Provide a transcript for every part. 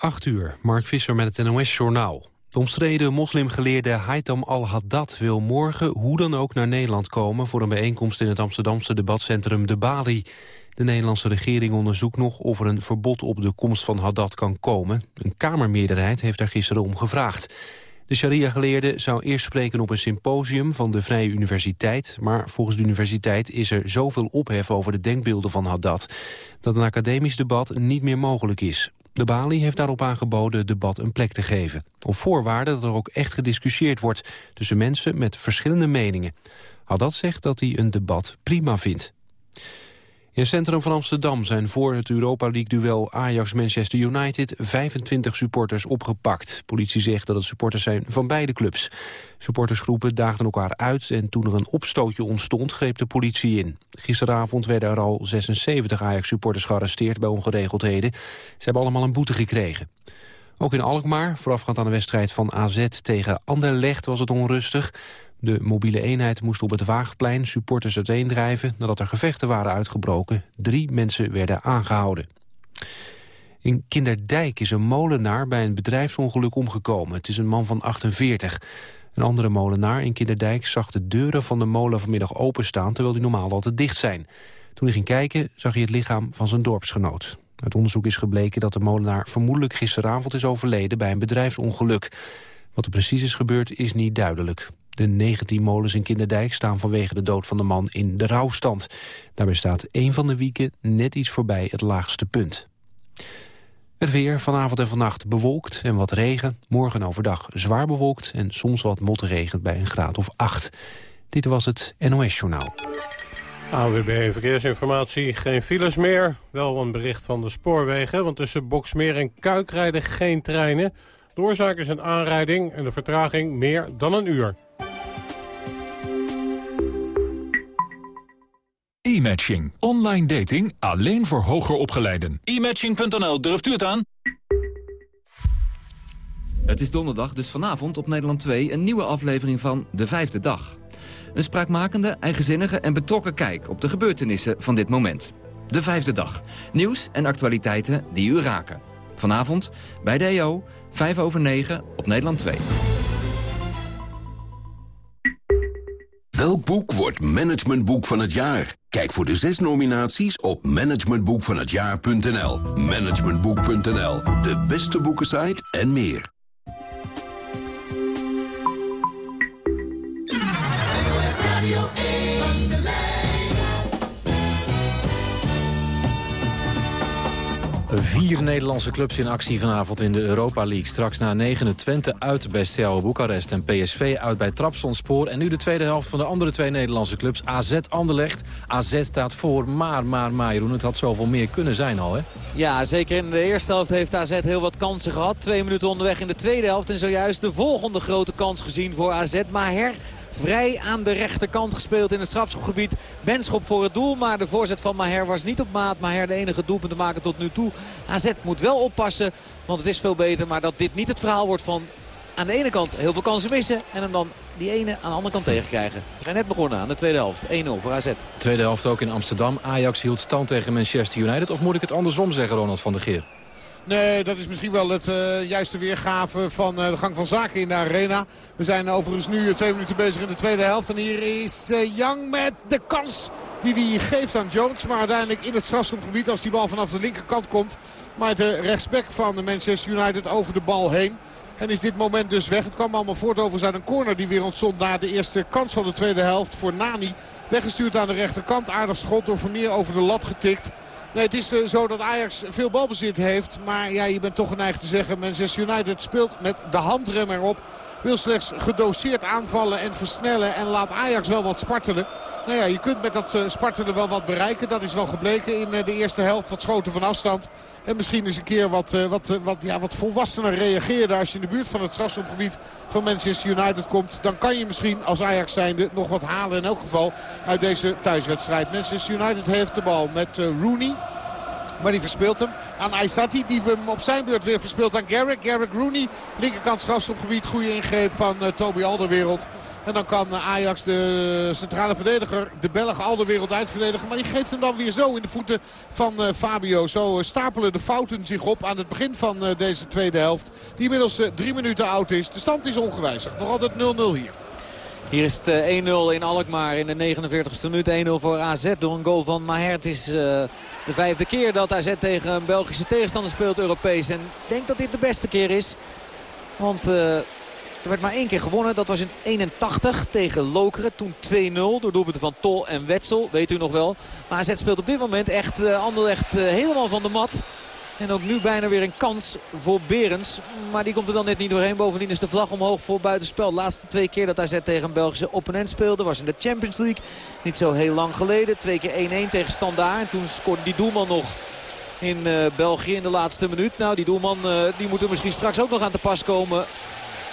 8 uur, Mark Visser met het NOS-journaal. De omstreden moslimgeleerde Haitham al-Haddad wil morgen hoe dan ook naar Nederland komen... voor een bijeenkomst in het Amsterdamse debatcentrum De Bali. De Nederlandse regering onderzoekt nog of er een verbod op de komst van Haddad kan komen. Een Kamermeerderheid heeft daar gisteren om gevraagd. De sharia-geleerde zou eerst spreken op een symposium van de Vrije Universiteit... maar volgens de universiteit is er zoveel ophef over de denkbeelden van Haddad... dat een academisch debat niet meer mogelijk is. De Bali heeft daarop aangeboden debat een plek te geven. Op voorwaarde dat er ook echt gediscussieerd wordt tussen mensen met verschillende meningen. Haddad zegt dat hij een debat prima vindt. In het centrum van Amsterdam zijn voor het Europa League-duel Ajax-Manchester United 25 supporters opgepakt. Politie zegt dat het supporters zijn van beide clubs. Supportersgroepen daagden elkaar uit en toen er een opstootje ontstond greep de politie in. Gisteravond werden er al 76 Ajax-supporters gearresteerd bij ongeregeldheden. Ze hebben allemaal een boete gekregen. Ook in Alkmaar, voorafgaand aan de wedstrijd van AZ tegen Anderlecht, was het onrustig. De mobiele eenheid moest op het Waagplein supporters uiteendrijven... nadat er gevechten waren uitgebroken. Drie mensen werden aangehouden. In Kinderdijk is een molenaar bij een bedrijfsongeluk omgekomen. Het is een man van 48. Een andere molenaar in Kinderdijk zag de deuren van de molen vanmiddag openstaan... terwijl die normaal altijd dicht zijn. Toen hij ging kijken zag hij het lichaam van zijn dorpsgenoot. Uit onderzoek is gebleken dat de molenaar vermoedelijk gisteravond is overleden... bij een bedrijfsongeluk. Wat er precies is gebeurd is niet duidelijk. De 19 molens in Kinderdijk staan vanwege de dood van de man in de rouwstand. Daarbij staat één van de wieken net iets voorbij het laagste punt. Het weer vanavond en vannacht bewolkt en wat regen. Morgen overdag zwaar bewolkt en soms wat motregen bij een graad of 8. Dit was het NOS Journaal. AWB Verkeersinformatie, geen files meer. Wel een bericht van de spoorwegen, want tussen Boksmeer en Kuik rijden geen treinen. De oorzaak is een aanrijding en de vertraging meer dan een uur. E-matching. Online dating alleen voor hoger opgeleiden. E-matching.nl, durft u het aan? Het is donderdag, dus vanavond op Nederland 2 een nieuwe aflevering van De Vijfde Dag. Een spraakmakende, eigenzinnige en betrokken kijk op de gebeurtenissen van dit moment. De Vijfde Dag. Nieuws en actualiteiten die u raken. Vanavond bij de EO, 5 over 9 op Nederland 2. Welk boek wordt managementboek van het jaar? Kijk voor de zes nominaties op managementboekvanhetjaar.nl. Managementboek.nl, de beste boekensite en meer. Vier Nederlandse clubs in actie vanavond in de Europa League. Straks na negen Twente uit bij Steaua Boekarest en PSV uit bij Trabzonspor. En nu de tweede helft van de andere twee Nederlandse clubs. AZ Anderlecht. AZ staat voor, maar, maar, maar, het had zoveel meer kunnen zijn al, hè? Ja, zeker in de eerste helft heeft AZ heel wat kansen gehad. Twee minuten onderweg in de tweede helft. En zojuist de volgende grote kans gezien voor AZ. Maar her vrij aan de rechterkant gespeeld in het strafschopgebied. Benschop voor het doel, maar de voorzet van Maher was niet op maat. Maher de enige doelpunt te maken tot nu toe. AZ moet wel oppassen, want het is veel beter. Maar dat dit niet het verhaal wordt van aan de ene kant heel veel kansen missen. En hem dan die ene aan de andere kant tegenkrijgen. We zijn net begonnen aan de tweede helft. 1-0 voor AZ. Tweede helft ook in Amsterdam. Ajax hield stand tegen Manchester United. Of moet ik het andersom zeggen, Ronald van der Geer? Nee, dat is misschien wel het uh, juiste weergave van uh, de gang van zaken in de arena. We zijn overigens nu twee minuten bezig in de tweede helft. En hier is uh, Young met de kans die hij geeft aan Jones. Maar uiteindelijk in het strafschopgebied als die bal vanaf de linkerkant komt. Maar de rechtsback van de Manchester United over de bal heen. En is dit moment dus weg. Het kwam allemaal voort over een corner die weer ontstond na de eerste kans van de tweede helft voor Nani. Weggestuurd aan de rechterkant. Aardig schot door Vermeer over de lat getikt. Nee, het is uh, zo dat Ajax veel balbezit heeft. Maar ja, je bent toch geneigd te zeggen... Manchester United speelt met de handrem erop. Wil slechts gedoseerd aanvallen en versnellen. En laat Ajax wel wat spartelen. Nou ja, je kunt met dat uh, spartelen wel wat bereiken. Dat is wel gebleken in uh, de eerste helft. Wat schoten van afstand. En misschien eens een keer wat, wat, wat, ja, wat volwassener reageren. Als je in de buurt van het strafschopgebied van Manchester United komt. Dan kan je misschien als Ajax zijnde nog wat halen. In elk geval uit deze thuiswedstrijd. Manchester United heeft de bal met Rooney. Maar die verspeelt hem aan Aysati. Die hem op zijn beurt weer verspeelt aan Garrick. Garrick Rooney. Linkerkant strafschopgebied. Goede ingreep van Toby Alderwereld. En dan kan Ajax de centrale verdediger, de Belg Alderwereld uitverdedigen. Maar die geeft hem dan weer zo in de voeten van uh, Fabio. Zo uh, stapelen de fouten zich op aan het begin van deze tweede helft. Die inmiddels drie minuten oud is. De stand is ongewijzigd. Nog altijd 0-0 hier. Hier is het 1-0 in Alkmaar in de 49e minuut. 1-0 voor AZ door een goal van Maher. Het is de vijfde keer dat AZ tegen een Belgische tegenstander speelt Europees. En ik denk dat dit de beste keer is. Want er werd maar één keer gewonnen. Dat was in 81 tegen Lokeren. Toen 2-0 door doelpunten van Tol en Wetsel. Weet u nog wel. Maar AZ speelt op dit moment echt uh, Anderlecht helemaal van de mat. En ook nu bijna weer een kans voor Berens. Maar die komt er dan net niet doorheen. Bovendien is de vlag omhoog voor buitenspel. De laatste twee keer dat AZ tegen een Belgische opponent speelde was in de Champions League. Niet zo heel lang geleden. Twee keer 1-1 tegen Standaard. En toen scoorde die doelman nog in uh, België in de laatste minuut. Nou, die doelman die moet er misschien straks ook nog aan te pas komen.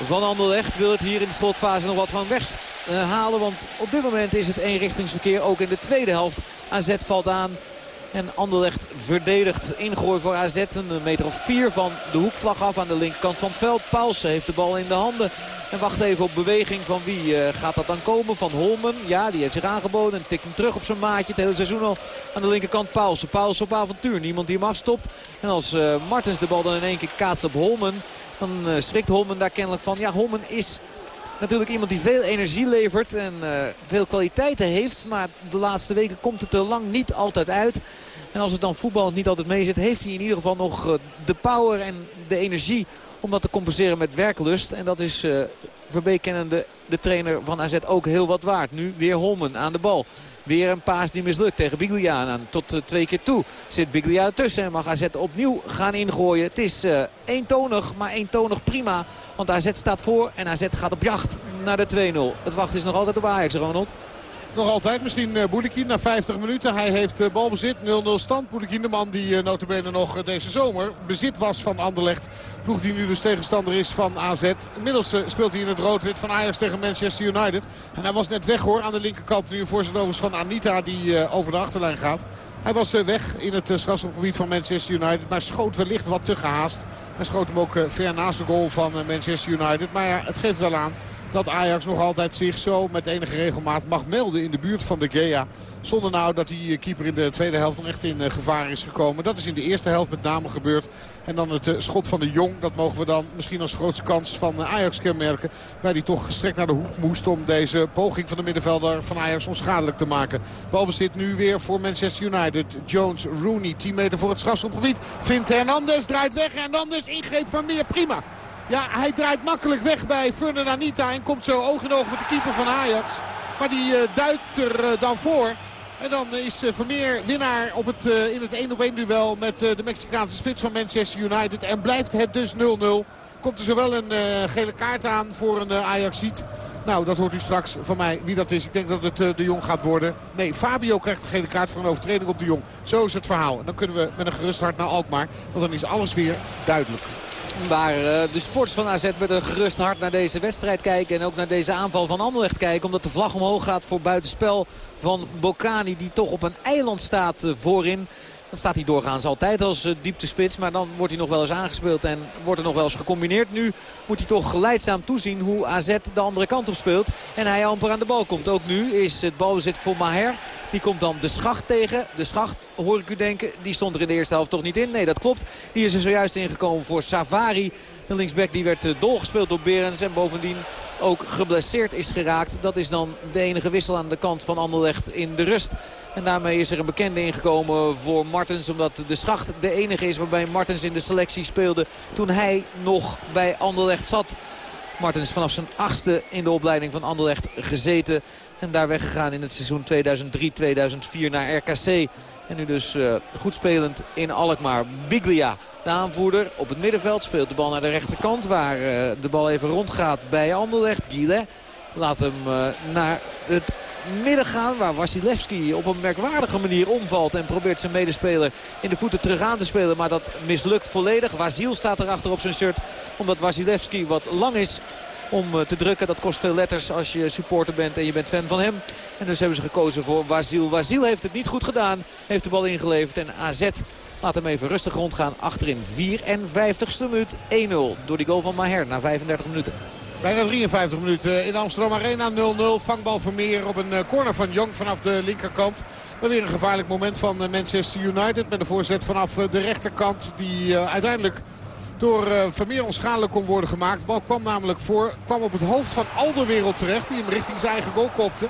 Van Anderlecht wil het hier in de slotfase nog wat van weg uh, halen. Want op dit moment is het eenrichtingsverkeer ook in de tweede helft. AZ valt aan en Anderlecht verdedigt ingooi voor AZ. Een meter of vier van de hoekvlag af aan de linkerkant van het veld. Paulsen heeft de bal in de handen. En wacht even op beweging van wie uh, gaat dat dan komen? Van Holmen. Ja, die heeft zich aangeboden. En tikt hem terug op zijn maatje. Het hele seizoen al aan de linkerkant Paulsen. Paulsen op avontuur. Niemand die hem afstopt. En als uh, Martens de bal dan in één keer kaatst op Holmen. Dan uh, schrikt Holmen daar kennelijk van. Ja, Holmen is natuurlijk iemand die veel energie levert en uh, veel kwaliteiten heeft. Maar de laatste weken komt het er lang niet altijd uit. En als het dan voetbal niet altijd mee zit, heeft hij in ieder geval nog uh, de power en de energie om dat te compenseren met werklust. En dat is uh, Verbeek kennende de trainer van AZ ook heel wat waard. Nu weer Holmen aan de bal. Weer een paas die mislukt tegen Biglia. Tot twee keer toe zit Biglia ertussen. En mag AZ opnieuw gaan ingooien. Het is uh, eentonig, maar eentonig prima. Want AZ staat voor en AZ gaat op jacht naar de 2-0. Het wacht is nog altijd op Ajax, Ronald. Nog altijd misschien uh, Boulikin na 50 minuten. Hij heeft uh, balbezit, 0-0 stand. Boulikin de man die uh, notabene nog deze zomer bezit was van Anderlecht. Ploeg die nu dus tegenstander is van AZ. Inmiddels speelt hij in het rood-wit van Ajax tegen Manchester United. En hij was net weg hoor aan de linkerkant. Nu een voorzet van Anita die over de achterlijn gaat. Hij was weg in het strafschopgebied van Manchester United. Maar schoot wellicht wat te gehaast. Hij schoot hem ook ver naast de goal van Manchester United. Maar ja, het geeft wel aan dat Ajax nog altijd zich zo met enige regelmaat mag melden in de buurt van de Gea. Zonder nou dat die keeper in de tweede helft nog echt in gevaar is gekomen. Dat is in de eerste helft met name gebeurd. En dan het schot van de Jong. Dat mogen we dan misschien als grootste kans van Ajax kenmerken. Waar hij toch gestrekt naar de hoek moest om deze poging van de middenvelder van Ajax onschadelijk te maken. Balbezit nu weer voor Manchester United. Jones, Rooney, 10 meter voor het strafschopgebied. Vindt Hernandez, draait weg. Hernandez ingreep van meer. Prima. Ja, hij draait makkelijk weg bij Fernand Anita en komt zo oog in oog met de keeper van Ajax. Maar die uh, duikt er uh, dan voor. En dan is uh, Vermeer winnaar op het, in het 1-op-1 duel met de Mexicaanse spits van Manchester United. En blijft het dus 0-0. Komt er zowel een gele kaart aan voor een Ajaxiet. Nou, dat hoort u straks van mij wie dat is. Ik denk dat het de Jong gaat worden. Nee, Fabio krijgt een gele kaart voor een overtreding op de Jong. Zo is het verhaal. En dan kunnen we met een gerust hart naar Alkmaar. Want dan is alles weer duidelijk. Waar de sports van AZ met een gerust hart naar deze wedstrijd kijken. En ook naar deze aanval van Anderlecht kijken. Omdat de vlag omhoog gaat voor buitenspel van Bocani. Die toch op een eiland staat voorin. Dan staat hij doorgaans altijd als uh, dieptespits. Maar dan wordt hij nog wel eens aangespeeld en wordt er nog wel eens gecombineerd. Nu moet hij toch geleidzaam toezien hoe AZ de andere kant op speelt. En hij amper aan de bal komt. Ook nu is het balbezit voor Maher. Die komt dan de schacht tegen. De schacht, hoor ik u denken, die stond er in de eerste helft toch niet in. Nee, dat klopt. Die is er zojuist ingekomen voor Savari. De linksback die werd dolgespeeld door Berens. En bovendien ook geblesseerd is geraakt. Dat is dan de enige wissel aan de kant van Anderlecht in de rust. En daarmee is er een bekende ingekomen voor Martens. Omdat de schacht de enige is waarbij Martens in de selectie speelde toen hij nog bij Anderlecht zat. Martens vanaf zijn achtste in de opleiding van Anderlecht gezeten. En daar weggegaan in het seizoen 2003-2004 naar RKC. En nu dus uh, goed spelend in Alkmaar. Biglia, de aanvoerder op het middenveld, speelt de bal naar de rechterkant. Waar uh, de bal even rondgaat bij Anderlecht. Guilet laat hem uh, naar het midden gaan. Waar Wasilewski op een merkwaardige manier omvalt. En probeert zijn medespeler in de voeten terug aan te spelen. Maar dat mislukt volledig. Wasil staat erachter op zijn shirt. Omdat Wasilewski wat lang is. Om te drukken. Dat kost veel letters als je supporter bent en je bent fan van hem. En dus hebben ze gekozen voor Wazil. Wazil heeft het niet goed gedaan. Heeft de bal ingeleverd. En AZ laat hem even rustig rondgaan. Achterin 54ste minuut 1-0 door die goal van Maher na 35 minuten. Bijna 53 minuten in Amsterdam Arena 0-0. Vangbal Vermeer op een corner van Jong vanaf de linkerkant. Maar weer een gevaarlijk moment van Manchester United. Met een voorzet vanaf de rechterkant. Die uiteindelijk door Vermeer onschadelijk kon worden gemaakt. De bal kwam namelijk voor. Kwam op het hoofd van Alderwereld terecht. Die hem richting zijn eigen goal kopte.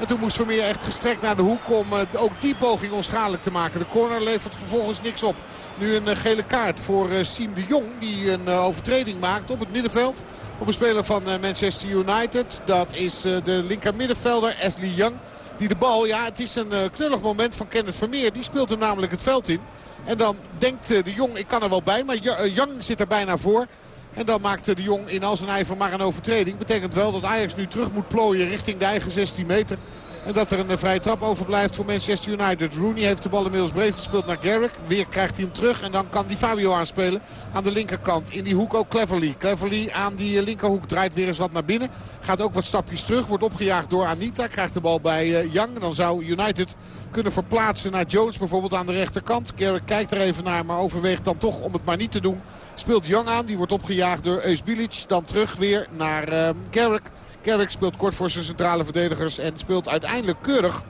En toen moest Vermeer echt gestrekt naar de hoek om ook die poging onschadelijk te maken. De corner levert vervolgens niks op. Nu een gele kaart voor Siem de Jong. Die een overtreding maakt op het middenveld. Op een speler van Manchester United. Dat is de linker middenvelder Ashley Young. Die de bal, ja het is een knullig moment van Kenneth Vermeer. Die speelt hem namelijk het veld in. En dan denkt de Jong, ik kan er wel bij. Maar Young zit er bijna voor. En dan maakt de Jong in al zijn ijver maar een overtreding. Betekent wel dat Ajax nu terug moet plooien richting de eigen 16 meter. En dat er een vrije trap overblijft voor Manchester United. Rooney heeft de bal inmiddels breed gespeeld naar Garrick. Weer krijgt hij hem terug en dan kan die Fabio aanspelen aan de linkerkant. In die hoek ook Cleverly. Cleverly aan die linkerhoek draait weer eens wat naar binnen. Gaat ook wat stapjes terug. Wordt opgejaagd door Anita. Krijgt de bal bij Young. En dan zou United kunnen verplaatsen naar Jones bijvoorbeeld aan de rechterkant. Garrick kijkt er even naar, maar overweegt dan toch om het maar niet te doen. Speelt Young aan, die wordt opgejaagd door Eusbilic. Dan terug weer naar uh, Garrick. Garrick speelt kort voor zijn centrale verdedigers en speelt uiteindelijk keurig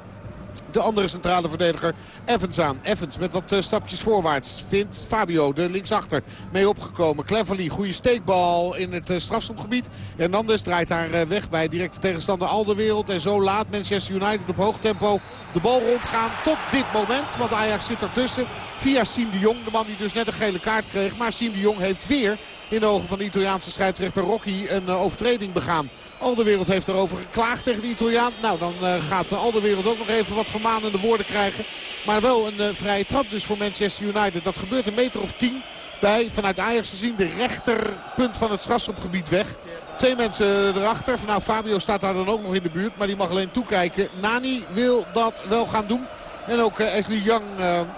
de andere centrale verdediger Evans aan. Evans met wat stapjes voorwaarts vindt Fabio de linksachter mee opgekomen. Cleverly, goede steekbal in het strafschopgebied. Hernandez draait daar weg bij directe tegenstander Alderwereld. En zo laat Manchester United op hoog tempo de bal rondgaan tot dit moment. Want Ajax zit ertussen via Siem de Jong. De man die dus net een gele kaart kreeg. Maar Siem de Jong heeft weer in de ogen van de Italiaanse scheidsrechter Rocky een overtreding begaan. Alderwereld heeft erover geklaagd tegen de Italiaan. Nou, dan gaat Alderwereld ook nog even wat vermanende woorden krijgen. Maar wel een vrije trap dus voor Manchester United. Dat gebeurt een meter of tien bij, vanuit Ajax gezien, de rechterpunt van het strafschopgebied weg. Twee mensen erachter. Nou, Fabio staat daar dan ook nog in de buurt. Maar die mag alleen toekijken. Nani wil dat wel gaan doen. En ook Ashley Young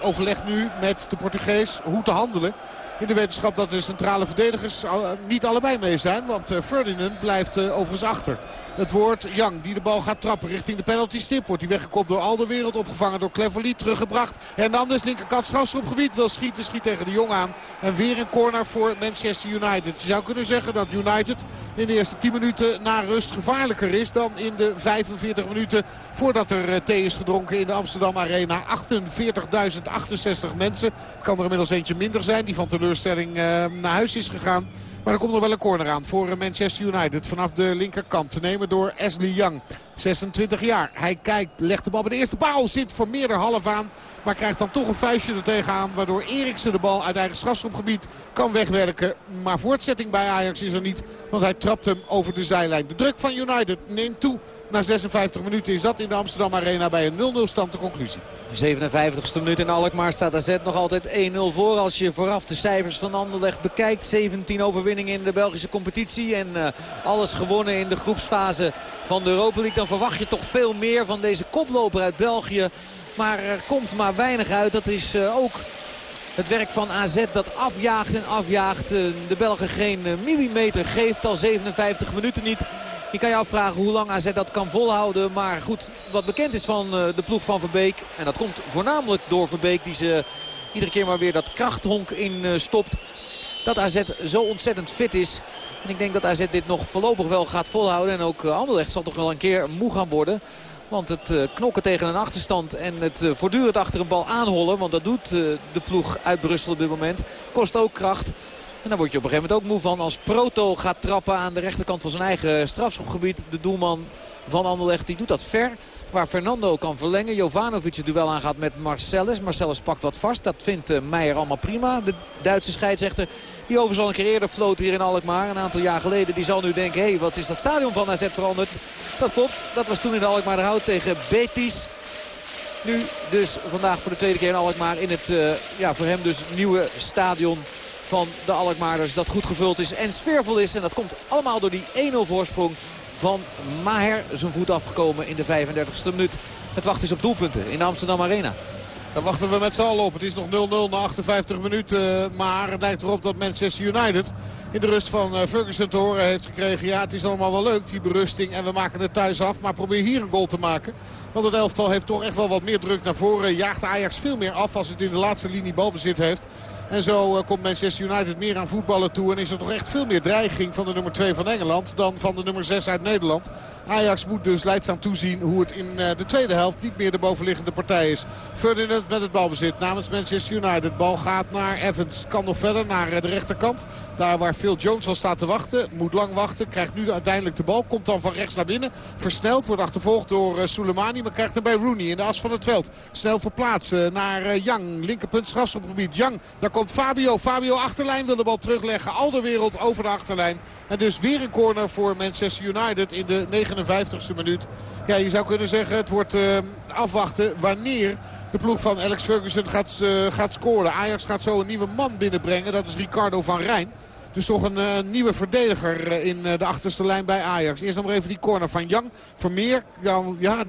overlegt nu met de Portugees hoe te handelen. In de wetenschap dat de centrale verdedigers niet allebei mee zijn. Want Ferdinand blijft overigens achter. Het wordt Young die de bal gaat trappen richting de penalty stip. Wordt hij weggekopt door Alderwereld. Opgevangen door Cleverly. Teruggebracht. Hernandez linkerkant strafschopgebied. Wil schieten. Schiet tegen de Jong aan. En weer een corner voor Manchester United. Je zou kunnen zeggen dat United in de eerste 10 minuten na rust gevaarlijker is. Dan in de 45 minuten voordat er thee is gedronken in de Amsterdam Arena. 48.068 mensen. Het kan er inmiddels eentje minder zijn. Die van teleurstelling naar huis is gegaan. Maar er komt nog wel een corner aan voor Manchester United. Vanaf de linkerkant te nemen door Ashley Young. 26 jaar. Hij kijkt, legt de bal bij de eerste paal. Zit voor meerder half aan. Maar krijgt dan toch een vuistje er tegenaan. Waardoor Eriksen de bal uit eigen strafschopgebied kan wegwerken. Maar voortzetting bij Ajax is er niet. Want hij trapt hem over de zijlijn. De druk van United neemt toe. Na 56 minuten is dat in de Amsterdam Arena bij een 0-0 stand de conclusie. 57ste minuut in Alkmaar staat AZ nog altijd 1-0 voor. Als je vooraf de cijfers van Anderlecht bekijkt. 17 overwinningen in de Belgische competitie. En uh, alles gewonnen in de groepsfase van de Europa League. Dan verwacht je toch veel meer van deze koploper uit België. Maar er komt maar weinig uit. Dat is uh, ook het werk van AZ dat afjaagt en afjaagt. Uh, de Belgen geen millimeter geeft al 57 minuten niet. Je kan je afvragen hoe lang AZ dat kan volhouden. Maar goed, wat bekend is van de ploeg van Verbeek. En dat komt voornamelijk door Verbeek die ze iedere keer maar weer dat krachthonk in stopt. Dat AZ zo ontzettend fit is. En ik denk dat AZ dit nog voorlopig wel gaat volhouden. En ook Anderlecht zal toch wel een keer moe gaan worden. Want het knokken tegen een achterstand en het voortdurend achter een bal aanhollen. Want dat doet de ploeg uit Brussel op dit moment. Kost ook kracht. En dan word je op een gegeven moment ook moe van als Proto gaat trappen aan de rechterkant van zijn eigen strafschopgebied. De doelman van Anderlecht die doet dat ver. Waar Fernando kan verlengen. Jovanovic het duel aangaat met Marcellus. Marcellus pakt wat vast. Dat vindt uh, Meijer allemaal prima. De Duitse scheidsrechter die overigens al een keer eerder floot hier in Alkmaar. Een aantal jaar geleden. Die zal nu denken, hé hey, wat is dat stadion van AZ veranderd. Dat klopt. Dat was toen in de Alkmaarderhout tegen Betis. Nu dus vandaag voor de tweede keer in Alkmaar in het uh, ja, voor hem dus nieuwe stadion van de Alkmaarders. Dat goed gevuld is en sfeervol is. En dat komt allemaal door die 1-0 voorsprong van Maher. Zijn voet afgekomen in de 35e minuut. Het wacht is op doelpunten in de Amsterdam Arena. Daar wachten we met z'n allen op. Het is nog 0-0 na 58 minuten. Maar het lijkt erop dat Manchester United in de rust van eh, Ferguson te horen heeft gekregen. Ja, het is allemaal wel leuk, die berusting. En we maken het thuis af. Maar probeer hier een goal te maken. Want het elftal heeft toch echt wel wat meer druk naar voren. Jaagt Ajax veel meer af als het in de laatste linie balbezit heeft. En zo eh, komt Manchester United meer aan voetballen toe. En is er toch echt veel meer dreiging van de nummer 2 van Engeland dan van de nummer 6 uit Nederland. Ajax moet dus leidzaam toezien hoe het in eh, de tweede helft niet meer de bovenliggende partij is. Ferdinand met het balbezit namens Manchester United. Bal gaat naar Evans. Kan nog verder naar eh, de rechterkant. Daar waar Phil Jones al staat te wachten. Moet lang wachten. Krijgt nu uiteindelijk de bal. Komt dan van rechts naar binnen. Versneld. Wordt achtervolgd door Soleimani. Maar krijgt hem bij Rooney in de as van het veld. Snel verplaatsen naar Young. Linkerpunt strafschopgebied. Young. Daar komt Fabio. Fabio achterlijn wil de bal terugleggen. Al de wereld over de achterlijn. En dus weer een corner voor Manchester United in de 59ste minuut. Ja, je zou kunnen zeggen het wordt uh, afwachten wanneer de ploeg van Alex Ferguson gaat, uh, gaat scoren. Ajax gaat zo een nieuwe man binnenbrengen. Dat is Ricardo van Rijn. Dus toch een, uh, nieuwe verdediger uh, in uh, de achterste lijn bij Ajax. Eerst nog even die corner van Jan. Vermeer, ja, ja,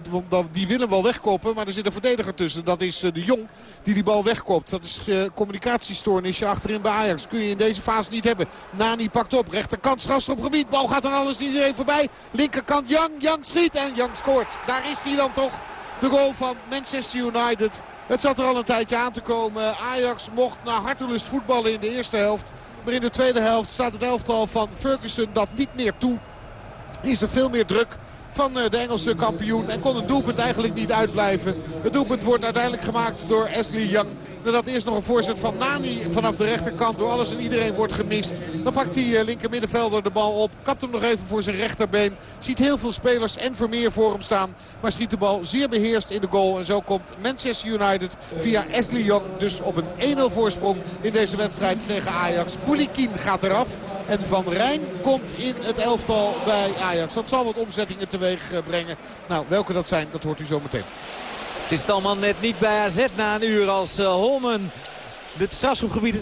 die willen wel wegkoppen. Maar er zit een verdediger tussen. Dat is de Jong die die bal wegkopt. Dat is communicatiestoornisje achterin bij Ajax. Kun je in deze fase niet hebben. Nani pakt op. Rechterkant strafschopgebied. Bal gaat dan alles iedereen voorbij. Linkerkant Jan. Jan schiet en Jan scoort. Daar is hij dan toch. De goal van Manchester United. Het zat er al een tijdje aan te komen. Ajax mocht naar hartelust voetballen in de eerste helft. Maar in de tweede helft staat het elftal van Ferguson dat niet meer toe. Is er veel meer druk van de Engelse kampioen. En kon een doelpunt eigenlijk niet uitblijven. Het doelpunt wordt uiteindelijk gemaakt door Ashley Young. Nadat eerst nog een voorzet van Nani vanaf de rechterkant door alles en iedereen wordt gemist. Dan pakt die linker middenvelder de bal op. Kapt hem nog even voor zijn rechterbeen. Ziet heel veel spelers en Vermeer voor hem staan. Maar schiet de bal zeer beheerst in de goal. En zo komt Manchester United via Ashley Young dus op een 1-0 voorsprong in deze wedstrijd tegen Ajax. Poulikin gaat eraf. En Van Rijn komt in het elftal bij Ajax. Dat zal wat omzettingen brengen. Nou, welke dat zijn, dat hoort u zo meteen. Het is allemaal net niet bij AZ na een uur als uh, Holmen het strafschopgebied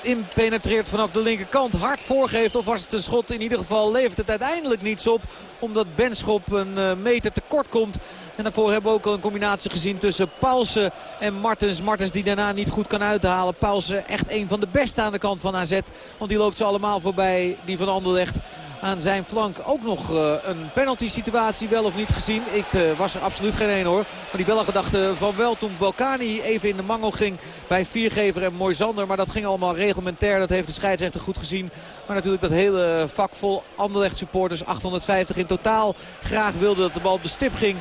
inpenetreert vanaf de linkerkant. Hard voorgeeft of was het een schot. In ieder geval levert het uiteindelijk niets op. Omdat Benschop een uh, meter tekort komt. En daarvoor hebben we ook al een combinatie gezien tussen Paulsen en Martens. Martens die daarna niet goed kan uithalen. Paulsen echt een van de beste aan de kant van AZ. Want die loopt ze allemaal voorbij. Die van Anderlecht aan zijn flank ook nog uh, een penalty situatie wel of niet gezien. Ik uh, was er absoluut geen een hoor. Maar die Belgen dachten van wel toen Balkani even in de mangel ging bij Viergever en Moisander. Maar dat ging allemaal reglementair. Dat heeft de scheidsrechter goed gezien. Maar natuurlijk dat hele vak vol Anderlecht supporters, 850 in totaal, graag wilde dat de bal op de stip ging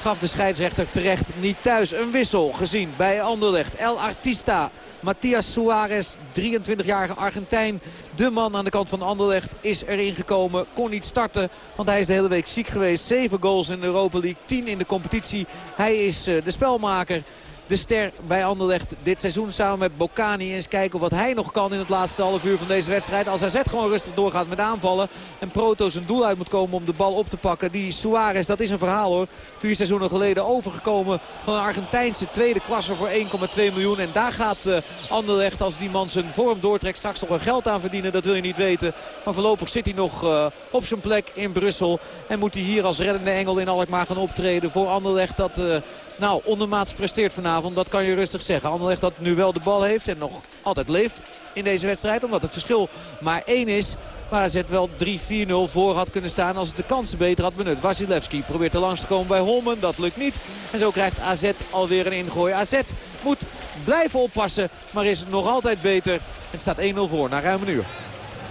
gaf de scheidsrechter terecht niet thuis. Een wissel gezien bij Anderlecht. El Artista. Matthias Suarez, 23-jarige Argentijn. De man aan de kant van Anderlecht is erin gekomen. Kon niet starten, want hij is de hele week ziek geweest. 7 goals in de Europa League, 10 in de competitie. Hij is uh, de spelmaker de ster bij Anderlecht dit seizoen samen met Bocani. Eens kijken wat hij nog kan in het laatste half uur van deze wedstrijd. Als AZ gewoon rustig doorgaat met aanvallen. En Proto zijn doel uit moet komen om de bal op te pakken. Die Suarez, dat is een verhaal hoor. Vier seizoenen geleden overgekomen van een Argentijnse tweede klasse voor 1,2 miljoen. En daar gaat uh, Anderlecht als die man zijn vorm doortrekt straks nog een geld aan verdienen. Dat wil je niet weten. Maar voorlopig zit hij nog uh, op zijn plek in Brussel. En moet hij hier als reddende engel in Alkmaar gaan optreden voor Anderlecht. Dat uh, nou ondermaats presteert vanavond. Dat kan je rustig zeggen. Anderlecht dat nu wel de bal heeft en nog altijd leeft in deze wedstrijd. Omdat het verschil maar één is. Waar AZ wel 3-4-0 voor had kunnen staan als het de kansen beter had benut. Wasilewski probeert er langs te komen bij Holmen. Dat lukt niet. En zo krijgt AZ alweer een ingooi. AZ moet blijven oppassen. Maar is het nog altijd beter. Het staat 1-0 voor na ruim een uur.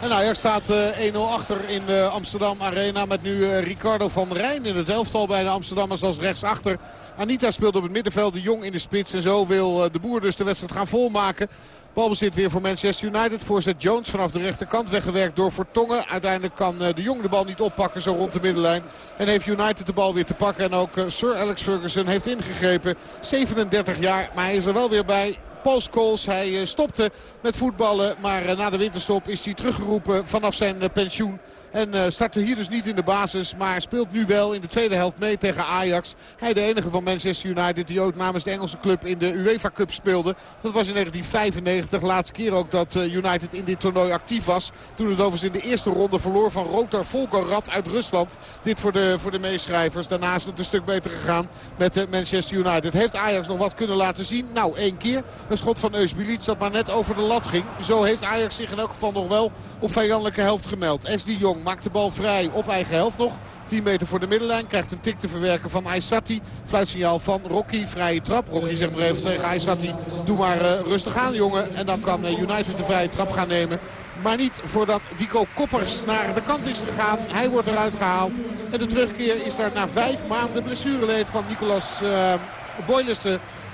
En Ajax staat uh, 1-0 achter in de Amsterdam Arena. Met nu uh, Ricardo van Rijn in het elftal bij de Amsterdammers als rechtsachter. Anita speelt op het middenveld, de Jong in de spits. En zo wil uh, de Boer dus de wedstrijd gaan volmaken. Balbezit weer voor Manchester United. Voorzet Jones vanaf de rechterkant weggewerkt door Vertongen. Uiteindelijk kan de Jong de bal niet oppakken zo rond de middenlijn. En heeft United de bal weer te pakken. En ook Sir Alex Ferguson heeft ingegrepen. 37 jaar, maar hij is er wel weer bij Paul Scholes. Hij stopte met voetballen, maar na de winterstop is hij teruggeroepen vanaf zijn pensioen. En uh, startte hier dus niet in de basis. Maar speelt nu wel in de tweede helft mee tegen Ajax. Hij de enige van Manchester United die ook namens de Engelse club in de UEFA Cup speelde. Dat was in 1995. Laatste keer ook dat uh, United in dit toernooi actief was. Toen het overigens in de eerste ronde verloor van Rotar Volgorad uit Rusland. Dit voor de, voor de meeschrijvers. Daarna is het een stuk beter gegaan met uh, Manchester United. Heeft Ajax nog wat kunnen laten zien? Nou, één keer. Een schot van Eusbilic dat maar net over de lat ging. Zo heeft Ajax zich in elk geval nog wel op vijandelijke helft gemeld. Esli Jong maakt de bal vrij op eigen helft nog. 10 meter voor de middenlijn. Krijgt een tik te verwerken van Aysati. Fluitsignaal van Rocky. Vrije trap. Rocky zegt maar even tegen Aysati. Doe maar uh, rustig aan jongen. En dan kan uh, United de vrije trap gaan nemen. Maar niet voordat Dico Koppers naar de kant is gegaan. Hij wordt eruit gehaald. En de terugkeer is daar na vijf maanden blessureleed van Nicolas uh.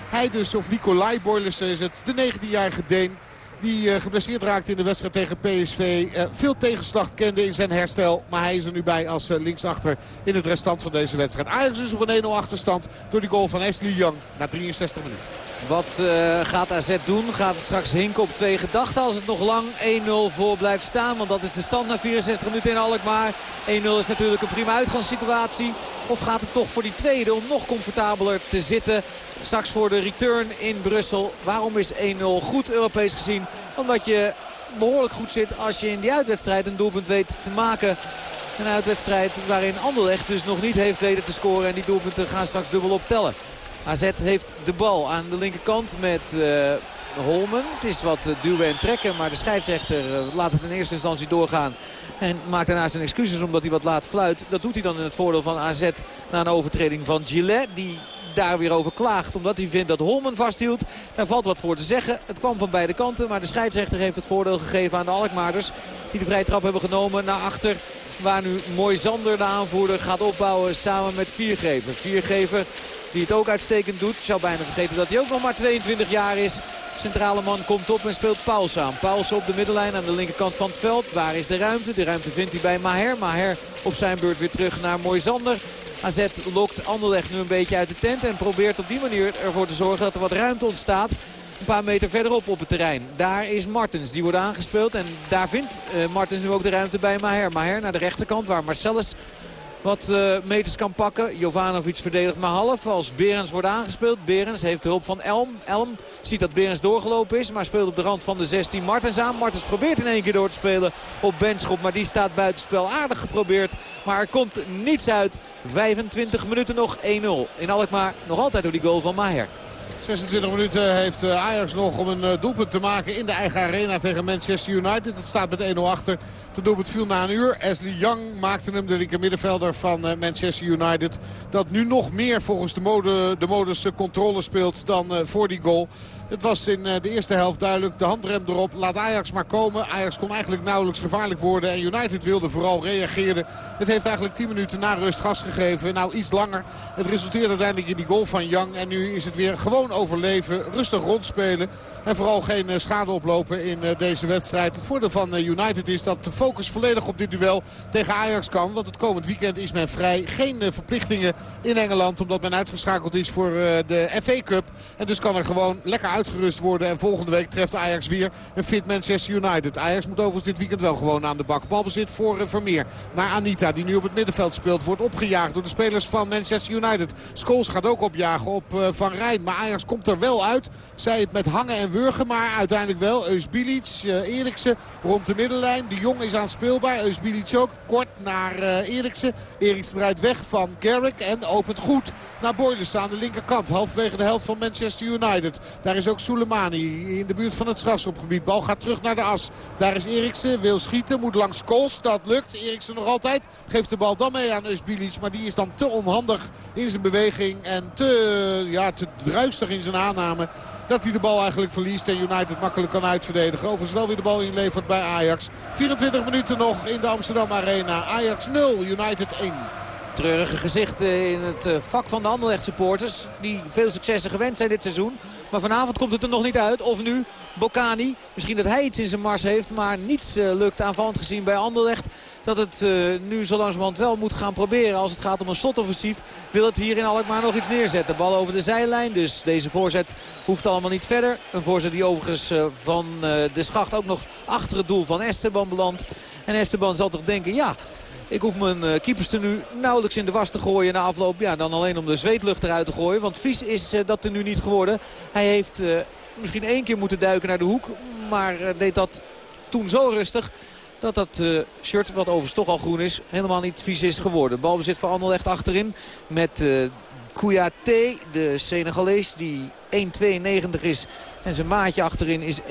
Hij dus, of Nicolai Boylissen is het, de 19-jarige Deen. Die uh, geblesseerd raakte in de wedstrijd tegen PSV. Uh, veel tegenslag kende in zijn herstel. Maar hij is er nu bij als uh, linksachter in het restant van deze wedstrijd. Ajax is op een 1-0 achterstand door die goal van Ashley Young na 63 minuten. Wat uh, gaat AZ doen? Gaat het straks hinken op twee gedachten als het nog lang 1-0 voor blijft staan? Want dat is de stand na 64 minuten in Alkmaar. 1-0 is natuurlijk een prima uitgangssituatie. Of gaat het toch voor die tweede om nog comfortabeler te zitten? Straks voor de return in Brussel. Waarom is 1-0 goed Europees gezien? Omdat je behoorlijk goed zit als je in die uitwedstrijd een doelpunt weet te maken. Een uitwedstrijd waarin Anderlecht dus nog niet heeft weten te scoren. En die doelpunten gaan straks dubbel optellen. AZ heeft de bal aan de linkerkant met uh, Holmen. Het is wat duwen en trekken, maar de scheidsrechter uh, laat het in eerste instantie doorgaan. En maakt daarna zijn excuses omdat hij wat laat fluit. Dat doet hij dan in het voordeel van AZ na een overtreding van Gillet. Die daar weer over klaagt. Omdat hij vindt dat Holmen vasthield. Daar valt wat voor te zeggen. Het kwam van beide kanten. Maar de scheidsrechter heeft het voordeel gegeven aan de Alkmaarders. Die de vrije trap hebben genomen naar achter. Waar nu Mooi Zander de aanvoerder gaat opbouwen samen met Viergever. Viergever die het ook uitstekend doet. Ik zou bijna vergeten dat hij ook nog maar 22 jaar is. Centrale man komt op en speelt Pauls aan. Pauls op de middenlijn aan de linkerkant van het veld. Waar is de ruimte? De ruimte vindt hij bij Maher. Maher op zijn beurt weer terug naar Moisander. AZ lokt Anderlecht nu een beetje uit de tent. En probeert op die manier ervoor te zorgen dat er wat ruimte ontstaat. Een paar meter verderop op het terrein. Daar is Martens. Die wordt aangespeeld. En daar vindt uh, Martens nu ook de ruimte bij Maher. Maher naar de rechterkant waar Marcellus wat uh, meters kan pakken. Jovanovic verdedigt maar half als Berens wordt aangespeeld. Berens heeft hulp van Elm. Elm ziet dat Berens doorgelopen is, maar speelt op de rand van de 16 Martens aan. Martens probeert in één keer door te spelen op Benschop, maar die staat buitenspel. Aardig geprobeerd, maar er komt niets uit. 25 minuten nog 1-0. In Alkmaar nog altijd door die goal van Maher. 26 minuten heeft Ajax nog om een doelpunt te maken in de eigen arena tegen Manchester United. Het staat met 1-0 achter. De doelpunt viel na een uur. Ashley Young maakte hem, de linker middenvelder van Manchester United. Dat nu nog meer volgens de, mode, de modus controle speelt dan voor die goal. Het was in de eerste helft duidelijk. De handrem erop. Laat Ajax maar komen. Ajax kon eigenlijk nauwelijks gevaarlijk worden. En United wilde vooral reageren. Het heeft eigenlijk 10 minuten na rust gas gegeven. Nou iets langer. Het resulteerde uiteindelijk in die goal van Young. En nu is het weer gewoon overleven. Rustig rondspelen. En vooral geen schade oplopen in deze wedstrijd. Het voordeel van United is dat de focus volledig op dit duel tegen Ajax kan. Want het komend weekend is men vrij. Geen verplichtingen in Engeland. Omdat men uitgeschakeld is voor de FA Cup. En dus kan er gewoon lekker uit uitgerust worden. En volgende week treft Ajax weer een fit Manchester United. Ajax moet overigens dit weekend wel gewoon aan de bak. Balbezit voor uh, Vermeer. Naar Anita die nu op het middenveld speelt. Wordt opgejaagd door de spelers van Manchester United. Scholes gaat ook opjagen op uh, Van Rijn. Maar Ajax komt er wel uit. Zij het met hangen en wurgen. Maar uiteindelijk wel. Eusbilic, uh, Eriksen rond de middenlijn. De Jong is aan speelbaar. Eusbilic ook. Kort naar Eriksen. Eriksen draait weg van Garrick. En opent goed naar Boylers aan de linkerkant. Halverwege de helft van Manchester United. Daar is ook Soleimani in de buurt van het strafschopgebied. Bal gaat terug naar de as. Daar is Eriksen, wil schieten, moet langs Kools. Dat lukt. Eriksen nog altijd. Geeft de bal dan mee aan Usbilic. Maar die is dan te onhandig in zijn beweging. En te, ja, te druistig in zijn aanname. Dat hij de bal eigenlijk verliest en United makkelijk kan uitverdedigen. Overigens wel weer de bal inlevert bij Ajax. 24 minuten nog in de Amsterdam Arena. Ajax 0, United 1 treurige gezichten in het eh, vak van de Anderlecht supporters. Die veel successen gewend zijn dit seizoen. Maar vanavond komt het er nog niet uit. Of nu Bocani. Misschien dat hij iets in zijn mars heeft. Maar niets uh, lukt aanvallend gezien bij Anderlecht. dat het uh, nu zo langzamerhand wel moet gaan proberen. Als het gaat om een slotoffensief wil het hier in Alkmaar nog iets neerzetten. Bal over de zijlijn, dus deze voorzet hoeft allemaal niet verder. Een voorzet die overigens van de schacht ook nog achter het doel van Esteban belandt. En Esteban zal toch denken, ja, ik hoef mijn uh, keepers er nu nauwelijks in de was te gooien na afloop. Ja, dan alleen om de zweetlucht eruit te gooien. Want vies is uh, dat er nu niet geworden. Hij heeft uh, misschien één keer moeten duiken naar de hoek. Maar deed dat toen zo rustig dat dat shirt, wat overigens toch al groen is, helemaal niet vies is geworden. Balbezit voor Anderlecht achterin met Kouyaté, de Senegalees, die 1,92 is. En zijn maatje achterin is 1,93.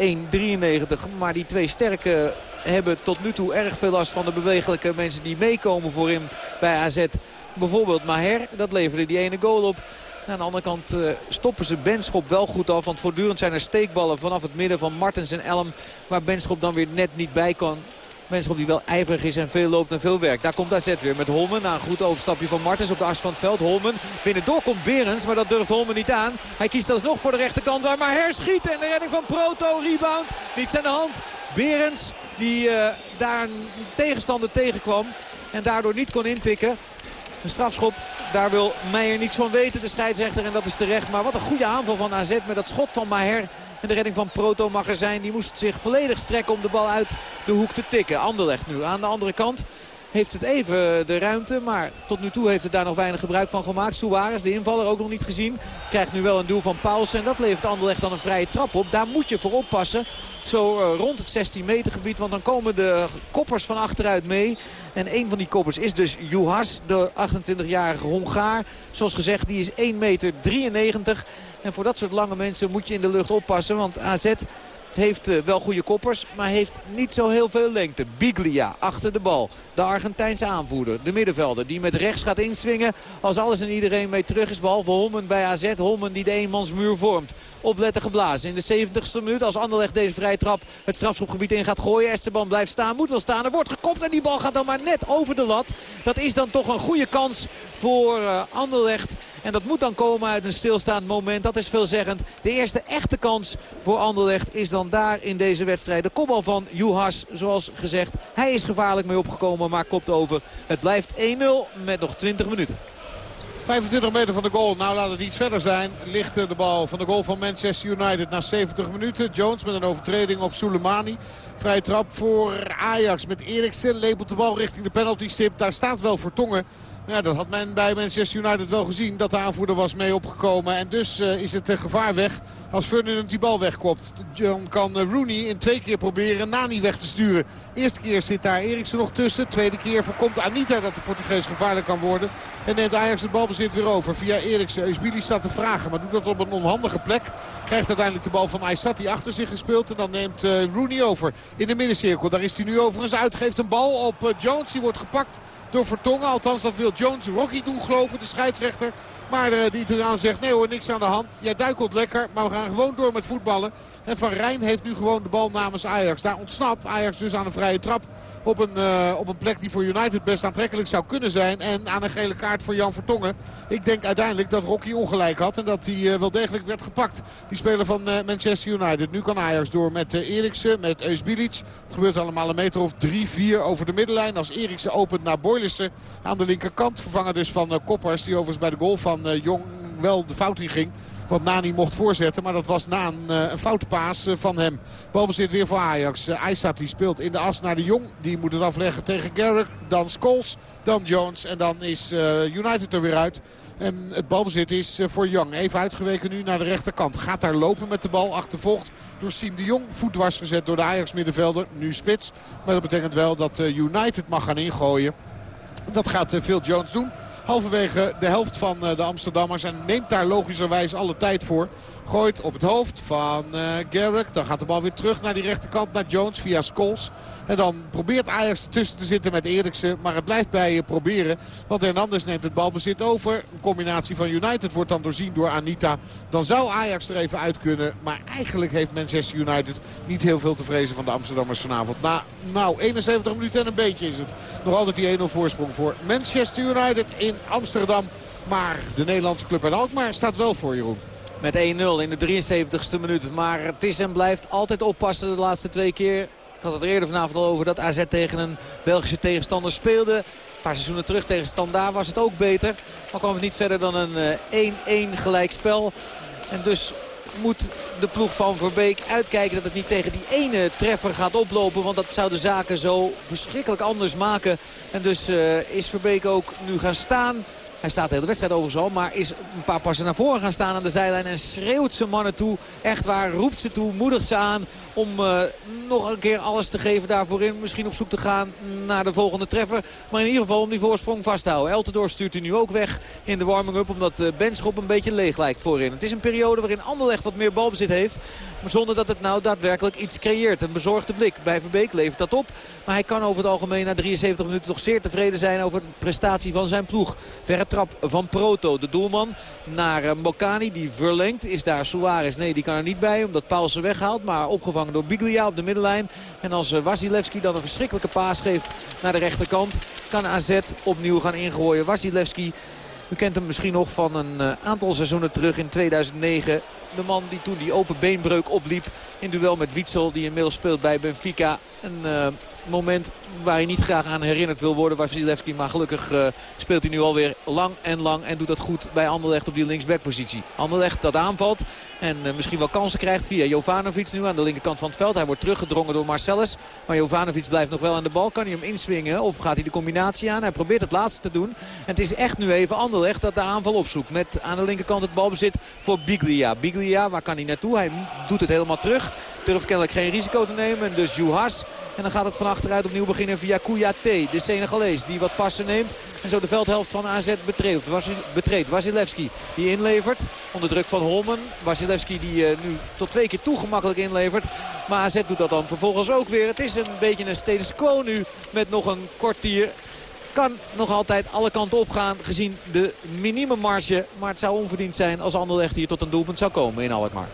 Maar die twee sterke hebben tot nu toe erg veel last van de bewegelijke mensen die meekomen voor hem bij AZ. Bijvoorbeeld Maher, dat leverde die ene goal op. aan de andere kant uh, stoppen ze Benschop wel goed af. Want voortdurend zijn er steekballen vanaf het midden van Martens en Elm. Waar Benschop dan weer net niet bij kan. Benschop die wel ijverig is en veel loopt en veel werkt. Daar komt AZ weer met Holmen. Na een goed overstapje van Martens op de as van het veld. Holmen. Binnendoor komt Berens, maar dat durft Holmen niet aan. Hij kiest alsnog voor de rechterkant waar Maher schiet. En de redding van Proto. Rebound. Niets aan de hand. Berens die uh, daar een tegenstander tegenkwam. En daardoor niet kon intikken. Een strafschop, daar wil Meijer niets van weten, de scheidsrechter. En dat is terecht. Maar wat een goede aanval van AZ met dat schot van Maher. En de redding van Proto mag er zijn. Die moest zich volledig strekken om de bal uit de hoek te tikken. Anderlecht nu aan de andere kant heeft het even de ruimte. Maar tot nu toe heeft het daar nog weinig gebruik van gemaakt. Suarez, de invaller, ook nog niet gezien. Krijgt nu wel een doel van Paulsen. En dat levert Anderlecht dan een vrije trap op. Daar moet je voor oppassen. Zo uh, rond het 16 meter gebied. Want dan komen de koppers van achteruit mee. En een van die koppers is dus Juhas, de 28-jarige Hongaar. Zoals gezegd, die is 1 meter 93. En voor dat soort lange mensen moet je in de lucht oppassen. Want AZ heeft uh, wel goede koppers, maar heeft niet zo heel veel lengte. Biglia achter de bal. De Argentijnse aanvoerder, de middenvelder. Die met rechts gaat inswingen als alles en iedereen mee terug is. Behalve Holmen bij AZ. Holmen die de eenmansmuur vormt. Opletten geblazen in de 70ste minuut. Als Anderlecht deze vrije trap het strafschopgebied in gaat gooien. Esteban blijft staan, moet wel staan. Er wordt gekopt en die bal gaat dan maar net over de lat. Dat is dan toch een goede kans voor uh, Anderlecht. En dat moet dan komen uit een stilstaand moment. Dat is veelzeggend. De eerste echte kans voor Anderlecht is dan daar in deze wedstrijd. De kopbal van Juhas, zoals gezegd. Hij is gevaarlijk mee opgekomen, maar kopt over. Het blijft 1-0 met nog 20 minuten. 25 meter van de goal. Nou laat het iets verder zijn. Ligt de bal van de goal van Manchester United na 70 minuten. Jones met een overtreding op Soleimani. Vrije trap voor Ajax met Eriksen. Lepelt de bal richting de penalty stip. Daar staat wel Vertongen. Ja, dat had men bij Manchester United wel gezien. Dat de aanvoerder was mee opgekomen. En dus uh, is het uh, gevaar weg als Ferdinand die bal wegkopt. Dan kan uh, Rooney in twee keer proberen Nani weg te sturen. Eerste keer zit daar Eriksen nog tussen. Tweede keer voorkomt Anita dat de Portugees gevaarlijk kan worden. En neemt Ajax het balbezit weer over via Eriksen. Eusbili staat te vragen, maar doet dat op een onhandige plek. Krijgt uiteindelijk de bal van Aysati achter zich gespeeld. En dan neemt Rooney over in de middencirkel. Daar is hij nu overigens uit. Geeft een bal op Jones. Die wordt gepakt door Vertongen. Althans, dat wil Jones Rocky doen geloven, de scheidsrechter. Maar die Italiaan zegt, nee hoor, niks aan de hand. Jij duikelt lekker, maar we gaan gewoon door met voetballen. En Van Rijn heeft nu gewoon de bal namens Ajax. Daar ontsnapt Ajax dus aan een vrije trap op een, uh, op een plek die voor United best aantrekkelijk zou kunnen zijn. En aan een gele kaart voor Jan Vertongen. Ik denk uiteindelijk dat Rocky ongelijk had en dat hij uh, wel degelijk werd gepakt. Die speler van Manchester United. Nu kan Ajax door met Eriksen, met Eusbilic. Het gebeurt allemaal een meter of 3-4 over de middenlijn. Als Eriksen opent naar Aan de linkerkant. Vervangen dus van Koppers die overigens bij de goal van Jong wel de fout in ging. Want Nani mocht voorzetten. Maar dat was na een, uh, een foute paas uh, van hem. Balbezit weer voor Ajax. Aysat die speelt in de as naar de Jong. Die moet het afleggen tegen Garrick. Dan Scholes. Dan Jones. En dan is United er weer uit. En het balbezit is voor Young. Even uitgeweken nu naar de rechterkant. Gaat daar lopen met de bal. Achtervolgd door Siem de Jong. Voet dwars gezet door de Ajax middenvelder. Nu spits. Maar dat betekent wel dat United mag gaan ingooien. Dat gaat Phil Jones doen halverwege de helft van de Amsterdammers. En neemt daar logischerwijs alle tijd voor. Gooit op het hoofd van uh, Garrick. Dan gaat de bal weer terug naar die rechterkant. Naar Jones via Scholes. En dan probeert Ajax ertussen te zitten met Eriksen. Maar het blijft bij je proberen. Want Hernandez neemt het balbezit over. Een combinatie van United wordt dan doorzien door Anita. Dan zou Ajax er even uit kunnen. Maar eigenlijk heeft Manchester United niet heel veel te vrezen van de Amsterdammers vanavond. Na nou 71 minuten en een beetje is het. Nog altijd die 1-0 voorsprong voor Manchester United Amsterdam. Maar de Nederlandse club uit Alkmaar staat wel voor Jeroen. Met 1-0 in de 73ste minuut. Maar het is en blijft altijd oppassen de laatste twee keer Ik had het er eerder vanavond al over dat AZ tegen een Belgische tegenstander speelde. Een paar seizoenen terug tegen Standaard was het ook beter. Maar kwam het niet verder dan een 1-1 gelijkspel. En dus moet de ploeg van Verbeek uitkijken dat het niet tegen die ene treffer gaat oplopen. Want dat zou de zaken zo verschrikkelijk anders maken. En dus uh, is Verbeek ook nu gaan staan. Hij staat de hele wedstrijd overigens al. Maar is een paar passen naar voren gaan staan aan de zijlijn. En schreeuwt zijn mannen toe. Echt waar, roept ze toe, moedigt ze aan. Om uh, nog een keer alles te geven daarvoor in. Misschien op zoek te gaan naar de volgende treffer. Maar in ieder geval om die voorsprong vast te houden. Eltendoor stuurt hij nu ook weg in de warming-up. Omdat de benchop een beetje leeg lijkt voorin. Het is een periode waarin Anderlecht wat meer balbezit heeft. Zonder dat het nou daadwerkelijk iets creëert. Een bezorgde blik. Bij Verbeek levert dat op. Maar hij kan over het algemeen na 73 minuten toch zeer tevreden zijn over de prestatie van zijn ploeg. Verre trap van Proto, de doelman, naar eh, Mokani. Die verlengt. Is daar Suarez? Nee, die kan er niet bij. Omdat Paulsen weghaalt. Maar opgevangen door Biglia op de middenlijn. En als eh, Wasilewski dan een verschrikkelijke paas geeft naar de rechterkant. Kan AZ opnieuw gaan ingooien. Wasilewski u kent hem misschien nog van een eh, aantal seizoenen terug in 2009. De man die toen die open beenbreuk opliep in duel met Witsel. Die inmiddels speelt bij Benfica. Een uh, moment waar hij niet graag aan herinnerd wil worden. Wasilewski. Maar gelukkig uh, speelt hij nu alweer lang en lang. En doet dat goed bij Anderlecht op die linksbackpositie. Anderlecht dat aanvalt. En uh, misschien wel kansen krijgt via Jovanovic nu aan de linkerkant van het veld. Hij wordt teruggedrongen door Marcellus. Maar Jovanovic blijft nog wel aan de bal. Kan hij hem inswingen of gaat hij de combinatie aan? Hij probeert het laatste te doen. En het is echt nu even Anderlecht dat de aanval opzoekt. Met aan de linkerkant het balbezit voor Biglia. Biglia, waar kan hij naartoe? Hij doet het helemaal terug. Durft kennelijk geen risico te nemen. En dus Juhas. En dan gaat het van achteruit opnieuw beginnen via Kouyaté. De Senegalees die wat passen neemt. En zo de veldhelft van AZ betreedt. betreedt. Wasilewski die inlevert. Onder druk van Holmen. Wasilewski die uh, nu tot twee keer toe gemakkelijk inlevert. Maar AZ doet dat dan vervolgens ook weer. Het is een beetje een status quo nu. Met nog een kwartier kan nog altijd alle kanten opgaan gezien de minimummarge. Maar het zou onverdiend zijn als Anderlecht hier tot een doelpunt zou komen in Alkmaar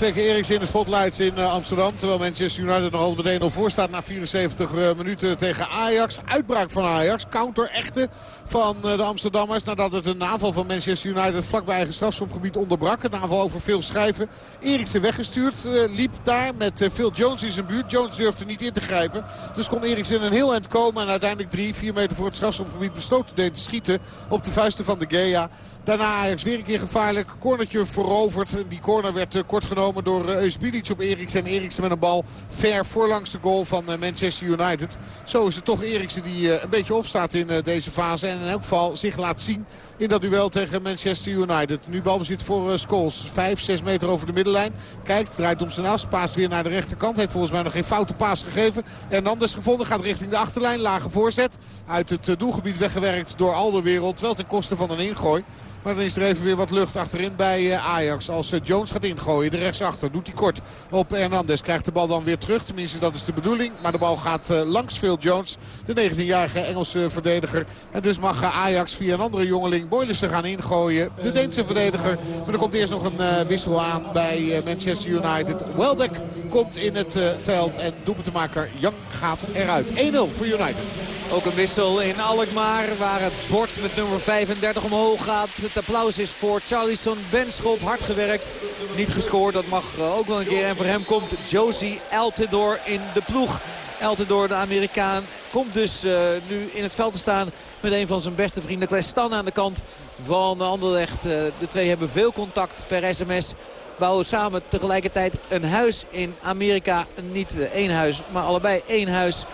trekken Eriks in de spotlights in uh, Amsterdam. Terwijl Manchester United nog al meteen al voor staat na 74 uh, minuten tegen Ajax. Uitbraak van Ajax. Counter echte van uh, de Amsterdammers. Nadat het een aanval van Manchester United vlakbij eigen strafschopgebied onderbrak. Een aanval over veel schrijven. Eriksen weggestuurd. liep daar met Phil Jones in zijn buurt. Jones durfde niet in te grijpen. Dus kon Eriksen een heel eind komen. En uiteindelijk drie, vier meter voor het strafschopgebied bestoten deed te schieten. Op de vuisten van de Gea. Daarna Ajax weer een keer gevaarlijk. Cornertje veroverd. En die corner werd kort genomen door uh, op Eriksen. Eriksen met een bal ver voorlangs de goal van Manchester United. Zo is het toch Eriksen die een beetje opstaat in deze fase. En in elk geval zich laat zien in dat duel tegen Manchester United. Nu balbezit voor Scholes. Vijf, zes meter over de middenlijn. Kijkt, draait om zijn as. Paast weer naar de rechterkant. Heeft volgens mij nog geen foute paas gegeven. Hernandez gevonden. Gaat richting de achterlijn. Lage voorzet. Uit het doelgebied weggewerkt door Alderwereld. Wel ten koste van een ingooi. Maar dan is er even weer wat lucht achterin bij eh, Ajax. Als eh, Jones gaat ingooien, de rechtsachter, doet hij kort op Hernandez. Krijgt de bal dan weer terug, tenminste dat is de bedoeling. Maar de bal gaat eh, langs Phil Jones, de 19-jarige Engelse verdediger. En dus mag Ajax via een andere jongeling Boylissen gaan ingooien. De Deense verdediger. Maar er komt eerst nog een wissel aan bij Manchester United. Welbeck komt in het veld en doelpuntenmaker Jan gaat eruit. 1-0 voor United. Ook een wissel in Alkmaar waar het bord met nummer 35 omhoog gaat. Het applaus is voor Charlison Benschop. Hard gewerkt. Niet gescoord. Dat mag eh, ook wel een keer. En voor hem komt Josie Eltidoor in de ploeg. Eltidoor, de Amerikaan, komt dus uh, nu in het veld te staan met een van zijn beste vrienden. Klestan aan de kant van Anderlecht. Uh, de twee hebben veel contact per sms. Bouwen samen tegelijkertijd een huis in Amerika. Niet één huis, maar allebei één huis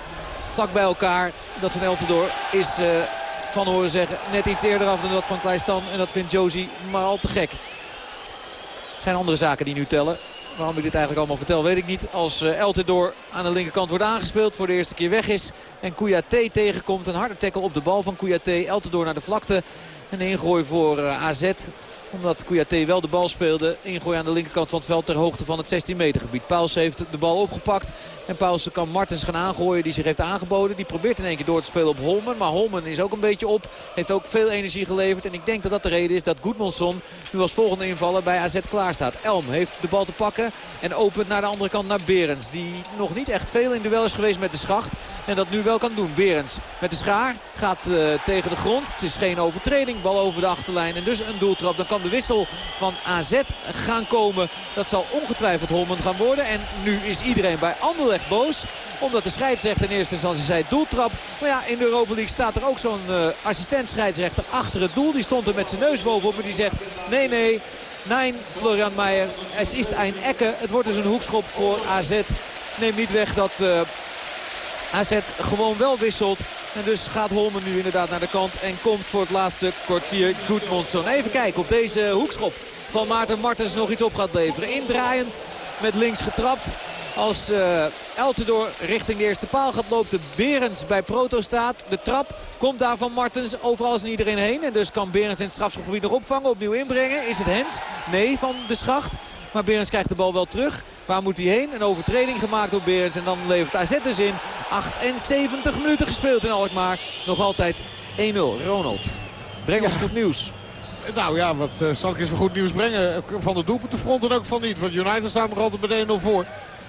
vlak bij elkaar. Dat van Eltidoor is... Uh, van horen zeggen. Net iets eerder af dan dat van Kleistan. En dat vindt Josie maar al te gek. Er zijn andere zaken die nu tellen. Waarom ik dit eigenlijk allemaal vertel weet ik niet. Als uh, Eltidoor aan de linkerkant wordt aangespeeld. Voor de eerste keer weg is. En Kouyaté tegenkomt. Een harde tackle op de bal van Kouyaté. Eltidoor naar de vlakte. Een ingooi voor uh, AZ omdat Kouyaté wel de bal speelde. Ingooi aan de linkerkant van het veld ter hoogte van het 16 meter gebied. Pauls heeft de bal opgepakt. En Pauls kan Martens gaan aangooien die zich heeft aangeboden. Die probeert in één keer door te spelen op Holmen. Maar Holmen is ook een beetje op. Heeft ook veel energie geleverd. En ik denk dat dat de reden is dat Goedmanson nu als volgende invaller bij AZ klaar staat. Elm heeft de bal te pakken. En opent naar de andere kant naar Berends. Die nog niet echt veel in duel is geweest met de schacht. En dat nu wel kan doen. Berends met de schaar gaat uh, tegen de grond. Het is geen overtreding. Bal over de achterlijn. En dus een doeltrap. Dan kan de wissel van AZ gaan komen. Dat zal ongetwijfeld Holman gaan worden. En nu is iedereen bij Anderlecht boos. Omdat de scheidsrechter in eerste instantie zei doeltrap. Maar ja, in de Europa League staat er ook zo'n uh, assistent scheidsrechter achter het doel. Die stond er met zijn neus bovenop. Maar die zegt nee, nee. Nee, Florian Meijer. Het is een ekke. Het wordt dus een hoekschop voor AZ. Neem niet weg dat uh, AZ gewoon wel wisselt. En dus gaat Holmen nu inderdaad naar de kant. En komt voor het laatste kwartier Goedmondson. Even kijken of deze hoekschop van Maarten Martens nog iets op gaat leveren. Indraaiend met links getrapt. Als uh, Eltendoor richting de eerste paal gaat loopt de Berends bij Proto staat. De trap komt daar van Martens overal is iedereen heen. En dus kan Berends in het strafschopgebied nog opvangen. Opnieuw inbrengen. Is het Hens? Nee, van de Schacht. Maar Berends krijgt de bal wel terug. Waar moet hij heen? Een overtreding gemaakt door Berends. En dan levert AZ dus in. 78 minuten gespeeld in Alkmaar. Nog altijd 1-0. Ronald, breng ons goed nieuws. Nou ja, wat uh, zal ik eens voor goed nieuws brengen? Van de doelpuntenfront en ook van niet. Want United staat nog altijd met 1-0 voor.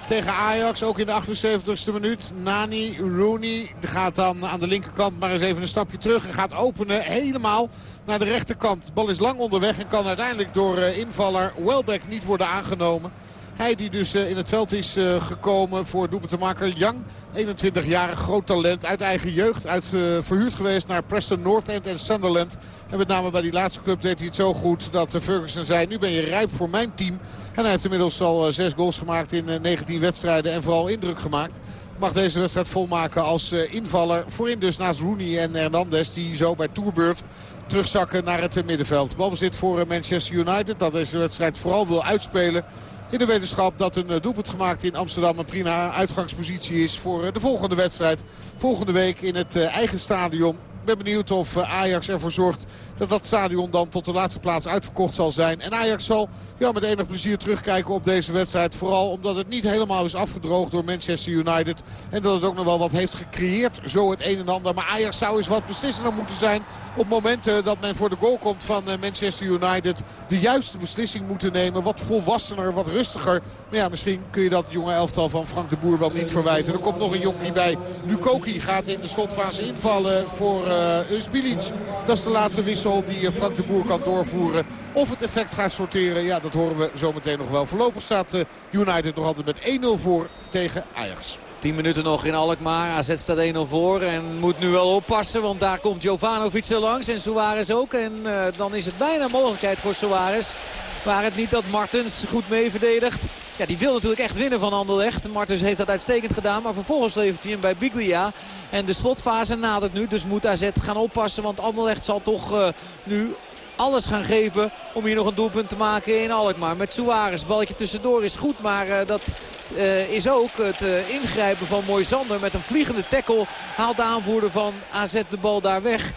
Tegen Ajax, ook in de 78ste minuut. Nani, Rooney gaat dan aan de linkerkant maar eens even een stapje terug. En gaat openen helemaal naar de rechterkant. De bal is lang onderweg en kan uiteindelijk door uh, invaller Welbeck niet worden aangenomen. Hij die dus uh, in het veld is uh, gekomen voor maken. Young, 21-jarig, groot talent. Uit eigen jeugd. Uit, uh, verhuurd geweest naar Preston North End en Sunderland. En met name bij die laatste club deed hij het zo goed dat Ferguson zei... nu ben je rijp voor mijn team. En hij heeft inmiddels al zes goals gemaakt in 19 wedstrijden. En vooral indruk gemaakt mag deze wedstrijd volmaken als invaller. Voorin dus naast Rooney en Hernandez die zo bij Tourbeurt terugzakken naar het middenveld. Balbezit voor Manchester United dat deze wedstrijd vooral wil uitspelen. In de wetenschap dat een doelpunt gemaakt in Amsterdam een prima uitgangspositie is voor de volgende wedstrijd. Volgende week in het eigen stadion ben benieuwd of Ajax ervoor zorgt dat dat stadion dan tot de laatste plaats uitverkocht zal zijn. En Ajax zal ja, met enig plezier terugkijken op deze wedstrijd. Vooral omdat het niet helemaal is afgedroogd door Manchester United. En dat het ook nog wel wat heeft gecreëerd. Zo het een en ander. Maar Ajax zou eens wat beslissender moeten zijn. Op momenten dat men voor de goal komt van Manchester United. De juiste beslissing moeten nemen. Wat volwassener, wat rustiger. Maar ja, misschien kun je dat jonge elftal van Frank de Boer wel niet verwijten. Er komt nog een jonkie bij. Lukoki gaat in de slotfase invallen voor uh. Dat is de laatste wissel die Frank de Boer kan doorvoeren. Of het effect gaat sorteren, ja, dat horen we zometeen nog wel. Voorlopig staat United nog altijd met 1-0 voor tegen Ajax. 10 minuten nog in Alkmaar. AZ staat 1-0 voor en moet nu wel oppassen. Want daar komt Jovanovic er langs en Suarez ook. En uh, dan is het bijna mogelijkheid voor Suarez. Waar het niet dat Martens goed mee verdedigt. Ja, die wil natuurlijk echt winnen van Anderlecht. Martens heeft dat uitstekend gedaan. Maar vervolgens levert hij hem bij Biglia. En de slotfase nadert nu. Dus moet AZ gaan oppassen. Want Anderlecht zal toch uh, nu alles gaan geven om hier nog een doelpunt te maken in Alkmaar. Met Suarez, balkje tussendoor is goed, maar uh, dat uh, is ook het ingrijpen van Moisander met een vliegende tackle. Haalt de aanvoerder van AZ de bal daar weg.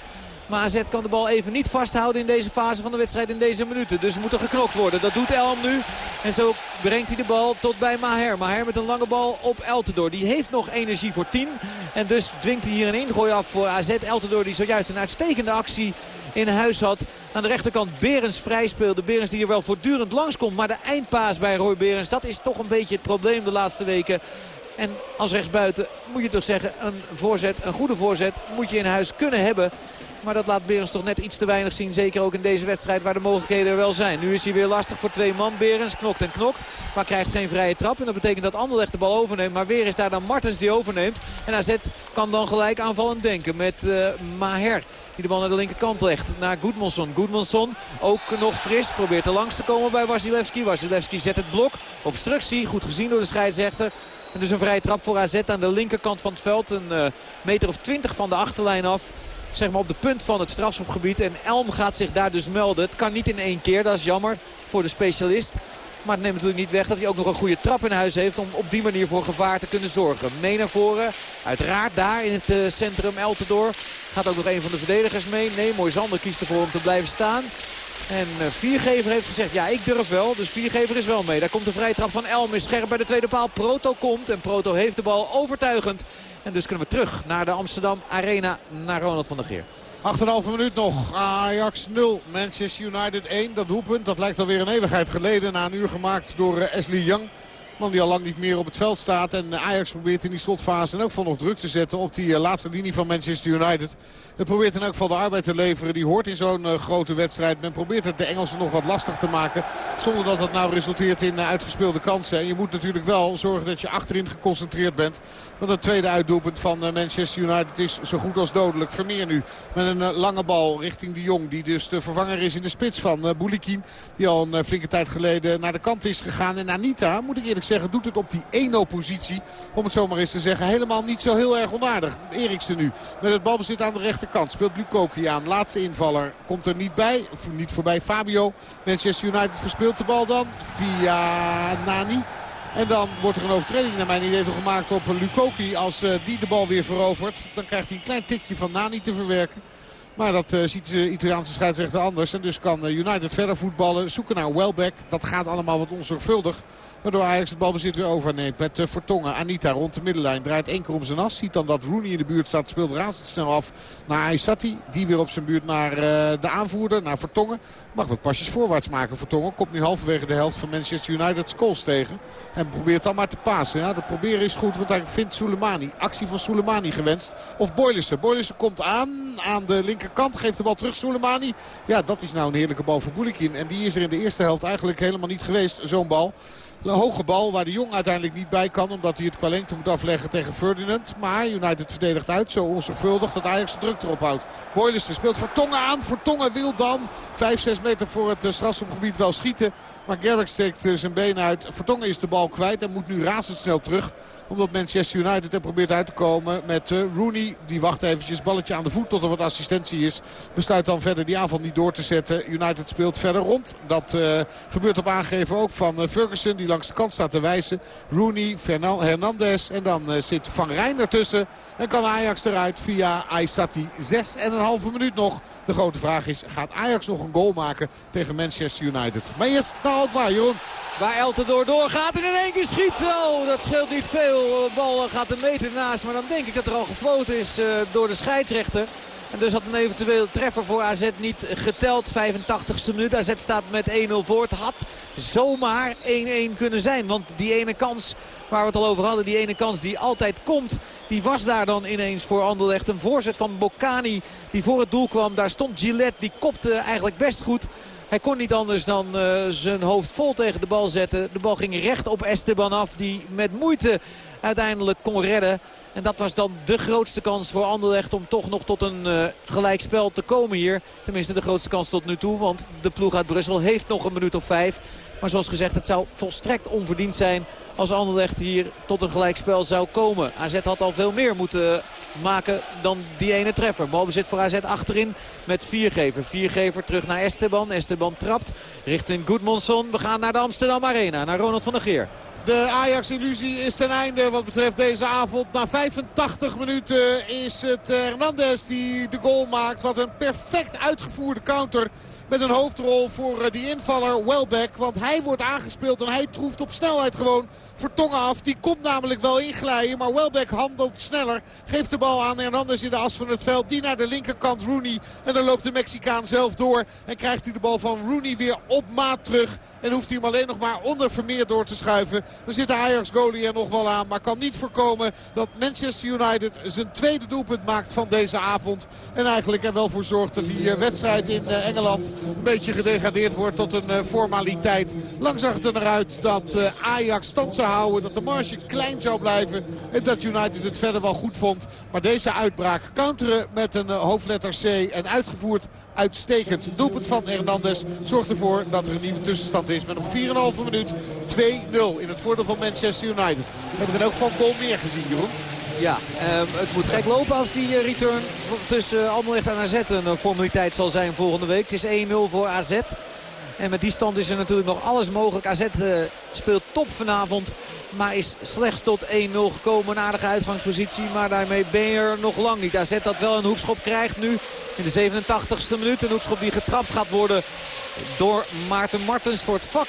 Maar AZ kan de bal even niet vasthouden in deze fase van de wedstrijd in deze minuten. Dus moet er geknokt worden. Dat doet Elm nu. En zo brengt hij de bal tot bij Maher. Maher met een lange bal op Eltendoor. Die heeft nog energie voor 10. En dus dwingt hij hier een ingooi af voor AZ. Eltendoor die zojuist een uitstekende actie in huis had. Aan de rechterkant Berens vrij speelde. Berens die hier wel voortdurend langskomt. Maar de eindpaas bij Roy Berens, dat is toch een beetje het probleem de laatste weken. En als rechtsbuiten moet je toch zeggen, een voorzet, een goede voorzet moet je in huis kunnen hebben. Maar dat laat Berens toch net iets te weinig zien. Zeker ook in deze wedstrijd waar de mogelijkheden wel zijn. Nu is hij weer lastig voor twee man. Berens knokt en knokt. Maar krijgt geen vrije trap. En dat betekent dat Anderlecht de bal overneemt. Maar weer is daar dan Martens die overneemt. En AZ kan dan gelijk aanvallend denken met uh, Maher. Die de bal naar de linkerkant legt. Naar Goedmonsson. Goedmonsson ook nog fris. Probeert er langs te komen bij Wasilewski. Wasilewski zet het blok. Obstructie. Goed gezien door de scheidsrechter. En dus een vrije trap voor AZ aan de linkerkant van het veld. Een uh, meter of twintig van de achterlijn af zeg maar op de punt van het strafschopgebied. En Elm gaat zich daar dus melden. Het kan niet in één keer, dat is jammer voor de specialist. Maar het neemt natuurlijk niet weg dat hij ook nog een goede trap in huis heeft... om op die manier voor gevaar te kunnen zorgen. Mee naar voren. Uiteraard daar in het uh, centrum Eltendoor. Gaat ook nog een van de verdedigers mee. Nee, Moisander kiest ervoor om te blijven staan. En uh, Viergever heeft gezegd, ja ik durf wel. Dus Viergever is wel mee. Daar komt de vrije trap van Elm. Is scherp bij de tweede paal. Proto komt. En Proto heeft de bal overtuigend. En dus kunnen we terug naar de Amsterdam Arena. Naar Ronald van der Geer. 8,5 minuut nog. Ajax 0. Manchester United 1. Dat doelpunt dat lijkt alweer een eeuwigheid geleden. Na een uur gemaakt door Ashley Young. Man die al lang niet meer op het veld staat. En Ajax probeert in die slotfase en ook van nog druk te zetten op die laatste linie van Manchester United. Het probeert in elk geval de arbeid te leveren. Die hoort in zo'n grote wedstrijd. Men probeert het de Engelsen nog wat lastig te maken. Zonder dat het nou resulteert in uitgespeelde kansen. En je moet natuurlijk wel zorgen dat je achterin geconcentreerd bent. Want het tweede uitdoelpunt van Manchester United is zo goed als dodelijk. Vermeer nu met een lange bal richting de Jong. Die dus de vervanger is in de spits van Boulikin. Die al een flinke tijd geleden naar de kant is gegaan. En Anita, moet ik eerlijk zeggen, doet het op die 1-0-positie. Om het zomaar eens te zeggen, helemaal niet zo heel erg onaardig. Eriksen nu met het balbezit aan de rechterkant. Speelt Lukoki aan. Laatste invaller komt er niet bij. Niet voorbij Fabio. Manchester United verspeelt de bal dan via Nani. En dan wordt er een overtreding naar mijn idee gemaakt op Lukoki. Als eh, die de bal weer verovert, dan krijgt hij een klein tikje van Nani te verwerken. Maar dat uh, ziet de Italiaanse scheidsrechter anders. En dus kan eh, United verder voetballen. Zoeken naar Welbeck. Dat gaat allemaal wat onzorgvuldig. Waardoor Ajax het balbezit weer overneemt met uh, Vertongen. Anita rond de middenlijn draait één keer om zijn as. Ziet dan dat Rooney in de buurt staat. Speelt razendsnel af naar Aysati. Die weer op zijn buurt naar de aanvoerder, naar Vertongen. Mag wat pasjes voorwaarts maken. Vertongen komt nu halverwege de helft van Manchester United Scholes tegen. En probeert dan maar te pasen. Ja, dat proberen is goed, want hij vindt Soleimani. Actie van Soleimani gewenst. Of Boylissen. Boylissen komt aan, aan de linkerkant. Geeft de bal terug, Soleimani. Ja, dat is nou een heerlijke bal voor Boulikin. En die is er in de eerste helft eigenlijk helemaal niet geweest, zo'n bal. Een hoge bal waar de Jong uiteindelijk niet bij kan. Omdat hij het qua lengte moet afleggen tegen Ferdinand. Maar United verdedigt uit. Zo onzorgvuldig dat Ajax de druk erop houdt. Boylissen speelt Vertongen aan. Vertongen wil dan 5, 6 meter voor het uh, strafschopgebied wel schieten. Maar Garrick steekt uh, zijn been uit. Vertongen is de bal kwijt en moet nu razendsnel terug. Omdat Manchester United er probeert uit te komen met uh, Rooney. Die wacht eventjes. Balletje aan de voet tot er wat assistentie is. Besluit dan verder die aanval niet door te zetten. United speelt verder rond. Dat gebeurt op aangeven ook van Ferguson. Die langs de kant staat te wijzen. Rooney, Hernandez en dan uh, zit Van Rijn ertussen. En kan Ajax eruit via Aysati. Zes en een halve minuut nog. De grote vraag is, gaat Ajax nog een goal maken tegen Manchester United? Maar eerst naar Alkmaar, Jeroen. Waar Eltendoor doorgaat en in één keer schiet. Oh, dat scheelt niet veel. De bal gaat een meter naast. Maar dan denk ik dat er al gefloten is uh, door de scheidsrechter. En dus had een eventueel treffer voor AZ niet geteld. 85ste minuut. AZ staat met 1-0 voor. Het had zomaar 1-1 kunnen zijn. Want die ene kans waar we het al over hadden. Die ene kans die altijd komt. Die was daar dan ineens voor Anderlecht. Een voorzet van Boccani die voor het doel kwam. Daar stond Gillette. Die kopte eigenlijk best goed. Hij kon niet anders dan uh, zijn hoofd vol tegen de bal zetten. De bal ging recht op Esteban af. Die met moeite uiteindelijk kon redden. En dat was dan de grootste kans voor Anderlecht om toch nog tot een uh, gelijkspel te komen hier. Tenminste de grootste kans tot nu toe. Want de ploeg uit Brussel heeft nog een minuut of vijf. Maar zoals gezegd, het zou volstrekt onverdiend zijn als Anderlecht hier tot een gelijkspel zou komen. AZ had al veel meer moeten maken dan die ene treffer. Balbezit voor AZ achterin met Viergever. Viergever terug naar Esteban. Esteban trapt richting Goedmonson. We gaan naar de Amsterdam Arena, naar Ronald van der Geer. De Ajax-illusie is ten einde wat betreft deze avond. Na 85 minuten is het Hernandez die de goal maakt. Wat een perfect uitgevoerde counter met een hoofdrol voor eh, die invaller Welbeck. Want hij wordt aangespeeld en hij troeft op snelheid gewoon Vertongen af. Die komt namelijk wel inglijden. Maar Welbeck handelt sneller. Geeft de bal aan Hernandez in de as van het veld. Die naar de linkerkant Rooney. En dan loopt de Mexicaan zelf door. En krijgt hij de bal van Rooney weer op maat terug. En hoeft hij hem alleen nog maar onder Vermeer door te schuiven. Dan zit de Ajax goalie er nog wel aan. Maar kan niet voorkomen dat Manchester United zijn tweede doelpunt maakt van deze avond. En eigenlijk er wel voor zorgt dat die eh, wedstrijd in eh, Engeland een beetje gedegradeerd wordt tot een uh, formaliteit. Lang zag het er naar uit dat uh, Ajax stand zou houden. Dat de marge klein zou blijven. En dat United het verder wel goed vond. Maar deze uitbraak counteren met een uh, hoofdletter C. En uitgevoerd uitstekend. Doelpunt van Hernandez zorgt ervoor dat er een nieuwe tussenstand is. Met op 4,5 minuut 2-0 in het voordeel van Manchester United. We hebben er ook van goal meer gezien, Jeroen. Ja, um, het moet gek lopen als die uh, return tussen uh, Anderlecht en AZ een uh, formaliteit zal zijn volgende week. Het is 1-0 voor AZ. En met die stand is er natuurlijk nog alles mogelijk. AZ speelt top vanavond. Maar is slechts tot 1-0 gekomen. Een aardige uitgangspositie. Maar daarmee ben je er nog lang niet. AZ dat wel een hoekschop krijgt nu. In de 87ste minuut. Een hoekschop die getrapt gaat worden door Maarten Martens voor het vak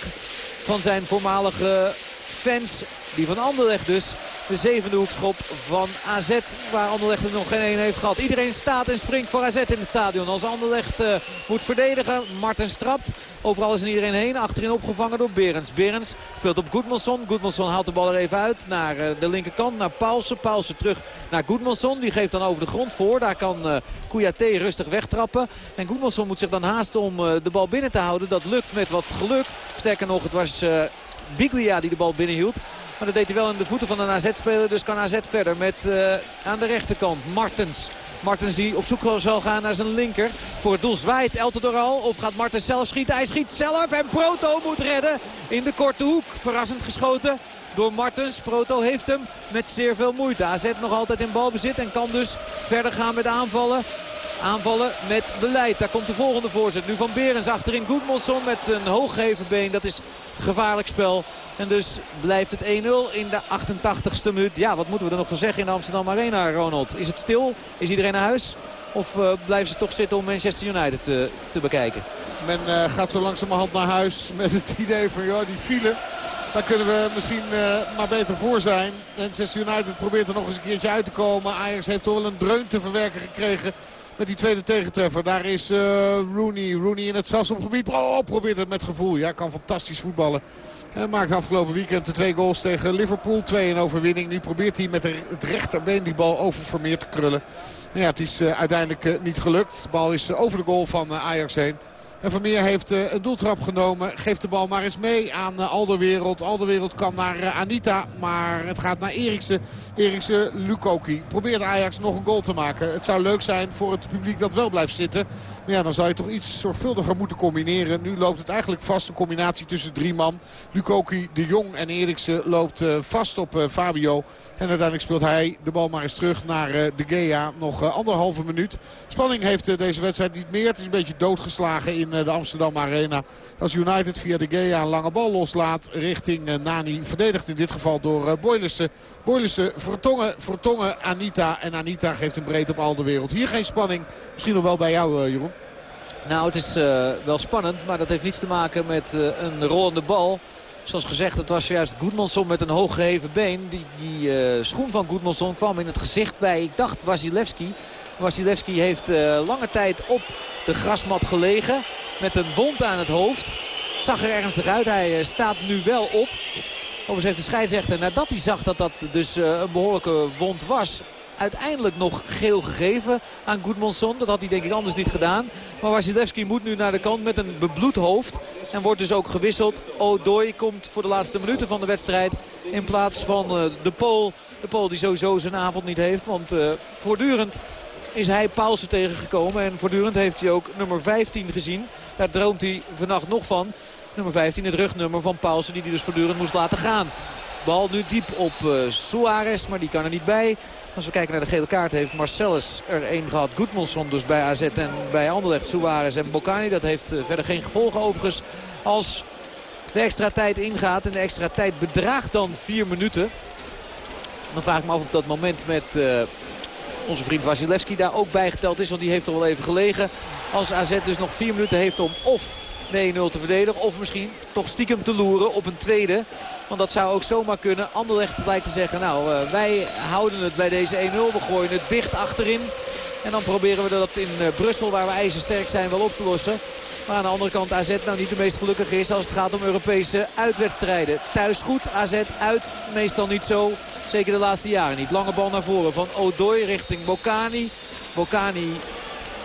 van zijn voormalige fans. Die van Anderlecht dus. De zevende hoekschop van AZ. Waar Anderlecht er nog geen één heeft gehad. Iedereen staat en springt voor AZ in het stadion. Als Anderlecht uh, moet verdedigen. Martens trapt. Overal is er iedereen heen. Achterin opgevangen door Berens. Berens speelt op Goedmanson. Goedmanson haalt de bal er even uit. Naar uh, de linkerkant. Naar Paulsen. Paulsen terug naar Goedmanson. Die geeft dan over de grond voor. Daar kan uh, Kouyaté rustig wegtrappen. En Goedmanson moet zich dan haasten om de bal binnen te houden. Dat lukt met wat geluk. Sterker nog, het was Biglia die de bal binnenhield. Maar dat deed hij wel in de voeten van een AZ-speler. Dus kan AZ verder met uh, aan de rechterkant Martens. Martens die op zoek zal gaan naar zijn linker. Voor het doel zwaait Eltendoor al. Of gaat Martens zelf schieten? Hij schiet zelf en Proto moet redden in de korte hoek. Verrassend geschoten door Martens. Proto heeft hem met zeer veel moeite. AZ nog altijd in balbezit en kan dus verder gaan met aanvallen. Aanvallen met beleid. Daar komt de volgende voorzet. Nu van Berens achterin Goedmondson met een hooggeven been. Dat is gevaarlijk spel. En dus blijft het 1-0 in de 88ste minuut. Ja, wat moeten we er nog van zeggen in de Amsterdam Arena, Ronald? Is het stil? Is iedereen naar huis? Of uh, blijven ze toch zitten om Manchester United te, te bekijken? Men uh, gaat zo langzamerhand naar huis met het idee van ja, die file. Daar kunnen we misschien uh, maar beter voor zijn. Manchester United probeert er nog eens een keertje uit te komen. Ajax heeft toch wel een dreun te verwerken gekregen met die tweede tegentreffer. Daar is Rooney. Rooney in het strafschopgebied. Oh, probeert het met gevoel. Ja, kan fantastisch voetballen. Hij maakt afgelopen weekend de twee goals tegen Liverpool. 2 in overwinning. Nu probeert hij met het rechterbeen die bal over Vermeer te krullen. Ja, het is uh, uiteindelijk uh, niet gelukt. De bal is over de goal van Ajax heen. En Vermeer heeft uh, een doeltrap genomen. Geeft de bal maar eens mee aan uh, Alderwereld. Alderwereld kan naar uh, Anita. Maar het gaat naar Eriksen. Eriksen, Lukoki. Probeert Ajax nog een goal te maken. Het zou leuk zijn voor het publiek dat wel blijft zitten. Maar ja, dan zou je toch iets zorgvuldiger moeten combineren. Nu loopt het eigenlijk vast. Een combinatie tussen drie man. Lukoki, De Jong en Eriksen loopt vast op Fabio. En uiteindelijk speelt hij de bal maar eens terug naar De Gea. Nog anderhalve minuut. Spanning heeft deze wedstrijd niet meer. Het is een beetje doodgeslagen in de Amsterdam Arena. Als United via de Gea een lange bal loslaat richting Nani. Verdedigd in dit geval door Boylissen. Boylissen Vertongen, Vertongen, Anita. En Anita geeft een breed op al de wereld. Hier geen spanning. Misschien nog wel bij jou Jeroen. Nou, het is wel spannend. Maar dat heeft niets te maken met een rollende bal. Zoals gezegd, het was juist Goedmanson met een hooggeheven been. Die, die schoen van Goedmanson kwam in het gezicht bij, ik dacht, Wasilewski. Wasilewski heeft lange tijd op de grasmat gelegen. Met een wond aan het hoofd. Het zag er ernstig uit. Hij staat nu wel op. Overigens heeft de scheidsrechter, nadat hij zag dat dat dus een behoorlijke wond was uiteindelijk nog geel gegeven aan Goedmanson. Dat had hij denk ik anders niet gedaan. Maar Wasilewski moet nu naar de kant met een bebloed hoofd. En wordt dus ook gewisseld. Odoi komt voor de laatste minuten van de wedstrijd. In plaats van de Pool. De Pool die sowieso zijn avond niet heeft. Want voortdurend is hij Paulsen tegengekomen. En voortdurend heeft hij ook nummer 15 gezien. Daar droomt hij vannacht nog van. Nummer 15, het rugnummer van Paulsen die hij dus voortdurend moest laten gaan. Bal nu diep op uh, Suarez, maar die kan er niet bij. Als we kijken naar de gele kaart heeft Marcellus er één gehad. Goedmanson dus bij AZ en bij Anderlecht Suarez en Bocani. Dat heeft uh, verder geen gevolgen overigens als de extra tijd ingaat. En de extra tijd bedraagt dan vier minuten. Dan vraag ik me af of dat moment met uh, onze vriend Wasilewski daar ook bijgeteld is. Want die heeft er wel even gelegen. Als AZ dus nog vier minuten heeft om of de 1-0 te verdedigen. Of misschien toch stiekem te loeren op een tweede. Want dat zou ook zomaar kunnen. Anderlecht lijkt te zeggen, nou uh, wij houden het bij deze 1-0. We gooien het dicht achterin. En dan proberen we dat in uh, Brussel, waar we ijzersterk zijn, wel op te lossen. Maar aan de andere kant AZ nou niet de meest gelukkige is als het gaat om Europese uitwedstrijden. Thuis goed, AZ uit meestal niet zo. Zeker de laatste jaren niet. Lange bal naar voren van Odoi richting Bocani. Bocani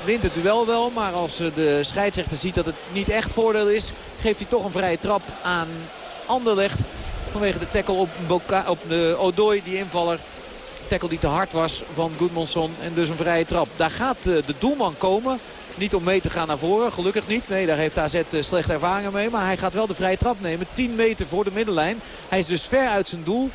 wint het duel wel. Maar als de scheidsrechter ziet dat het niet echt voordeel is... geeft hij toch een vrije trap aan Anderlecht. Vanwege de tackle op, op de Odoi, die invaller. Tackle die te hard was van Goodmanson. En dus een vrije trap. Daar gaat de doelman komen. Niet om mee te gaan naar voren, gelukkig niet. Nee, daar heeft AZ slechte ervaringen mee. Maar hij gaat wel de vrije trap nemen. 10 meter voor de middenlijn. Hij is dus ver uit zijn doel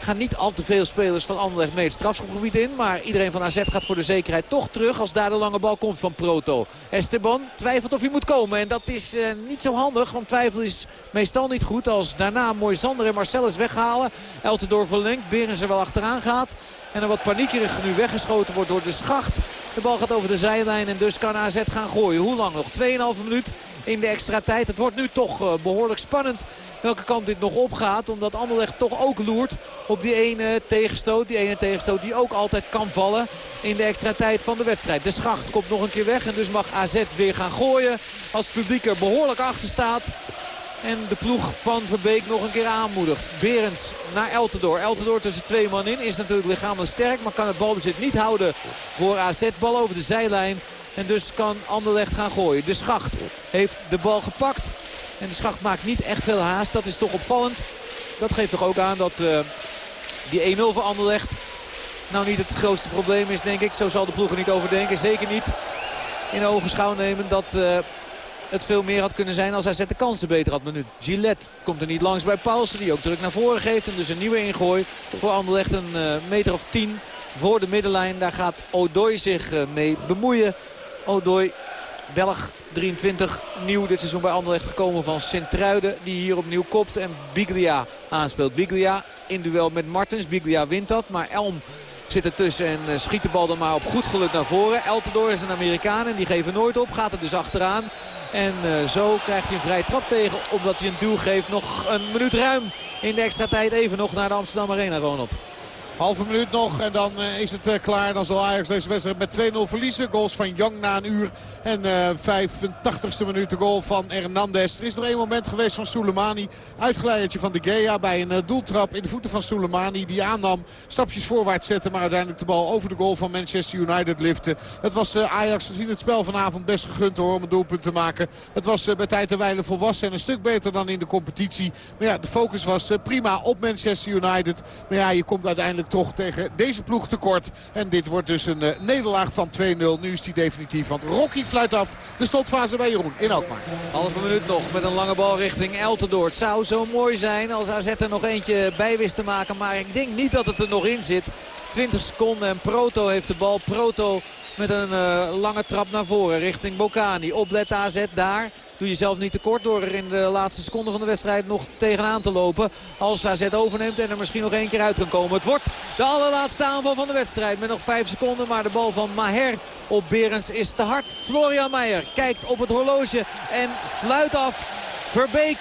gaan niet al te veel spelers van Anderlecht mee het strafschopgebied in. Maar iedereen van AZ gaat voor de zekerheid toch terug als daar de lange bal komt van Proto. Esteban twijfelt of hij moet komen. En dat is uh, niet zo handig. Want twijfel is meestal niet goed. Als daarna Moisander en Marcellus weghalen. Eltendoor verlengt. Berens er wel achteraan gaat. En er wat paniekerig nu weggeschoten wordt door de schacht. De bal gaat over de zijlijn en dus kan AZ gaan gooien. Hoe lang nog? 2,5 minuut in de extra tijd. Het wordt nu toch uh, behoorlijk spannend welke kant dit nog opgaat. Omdat Anderlecht toch ook loert op die ene tegenstoot. Die ene tegenstoot die ook altijd kan vallen in de extra tijd van de wedstrijd. De schacht komt nog een keer weg en dus mag AZ weer gaan gooien. Als het publiek er behoorlijk achter staat. En de ploeg van Verbeek nog een keer aanmoedigt. Berends naar Eltendoor. Eltendoor tussen twee man in. Is natuurlijk lichamelijk sterk. Maar kan het balbezit niet houden voor AZ. Bal over de zijlijn. En dus kan Anderlecht gaan gooien. De Schacht heeft de bal gepakt. En de Schacht maakt niet echt veel haast. Dat is toch opvallend. Dat geeft toch ook aan dat uh, die 1-0 voor Anderlecht nou niet het grootste probleem is, denk ik. Zo zal de ploeg er niet over denken. Zeker niet in ogen schouw nemen dat... Uh, het veel meer had kunnen zijn als hij zet de kansen beter had. Maar nu Gillette komt er niet langs bij Paulsen. Die ook druk naar voren geeft. En dus een nieuwe ingooi voor Anderlecht een uh, meter of 10 voor de middenlijn. Daar gaat Odoi zich mee bemoeien. Odoi, Belg, 23, nieuw dit seizoen bij Anderlecht gekomen van Sint-Truiden. Die hier opnieuw kopt en Biglia aanspeelt. Biglia in duel met Martens. Biglia wint dat, maar Elm zit ertussen en uh, schiet de bal dan maar op goed geluk naar voren. Eltendoor is een Amerikaan en die geven nooit op. Gaat er dus achteraan. En uh, zo krijgt hij een vrije trap tegen omdat hij een duw geeft. Nog een minuut ruim in de extra tijd even nog naar de Amsterdam Arena, Ronald. Halve minuut nog en dan uh, is het uh, klaar. Dan zal Ajax deze wedstrijd met 2-0 verliezen. Goals van Young na een uur. En uh, 85ste minuut de goal van Hernandez. Er is nog één moment geweest van Soleimani. Uitgeleidertje van de Gea bij een doeltrap in de voeten van Soleimani. Die aannam, stapjes voorwaarts zette. Maar uiteindelijk de bal over de goal van Manchester United lifte. Het was Ajax gezien het spel vanavond best gegund hoor, om een doelpunt te maken. Het was bij tijd en wijle volwassen en een stuk beter dan in de competitie. Maar ja, de focus was prima op Manchester United. Maar ja, je komt uiteindelijk toch tegen deze ploeg tekort. En dit wordt dus een uh, nederlaag van 2-0. Nu is die definitief. Want Rocky fluit af de slotfase bij Jeroen in Alkmaar. Halve minuut nog met een lange bal richting Eltendoor. Het zou zo mooi zijn als AZ er nog eentje bij wist te maken. Maar ik denk niet dat het er nog in zit. 20 seconden en Proto heeft de bal. Proto met een uh, lange trap naar voren richting Bocani. Oplet AZ daar. Doe jezelf niet tekort door er in de laatste seconde van de wedstrijd nog tegenaan te lopen. Als AZ overneemt en er misschien nog één keer uit kan komen. Het wordt de allerlaatste aanval van de wedstrijd met nog vijf seconden. Maar de bal van Maher op Berends is te hard. Florian Meijer kijkt op het horloge en fluit af. Verbeek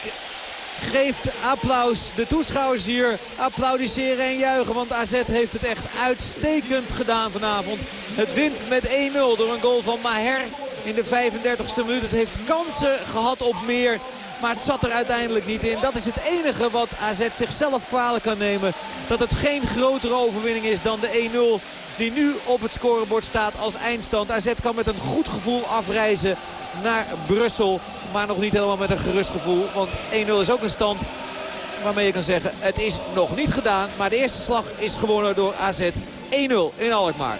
geeft applaus. De toeschouwers hier applaudisseren en juichen. Want AZ heeft het echt uitstekend gedaan vanavond. Het wint met 1-0 door een goal van Maher in de 35e minuut. Het heeft kansen gehad op meer. Maar het zat er uiteindelijk niet in. Dat is het enige wat AZ zichzelf kwalijk kan nemen. Dat het geen grotere overwinning is dan de 1-0 die nu op het scorebord staat als eindstand. AZ kan met een goed gevoel afreizen naar Brussel. Maar nog niet helemaal met een gerust gevoel. Want 1-0 is ook een stand waarmee je kan zeggen het is nog niet gedaan. Maar de eerste slag is gewonnen door AZ 1-0 in Alkmaar.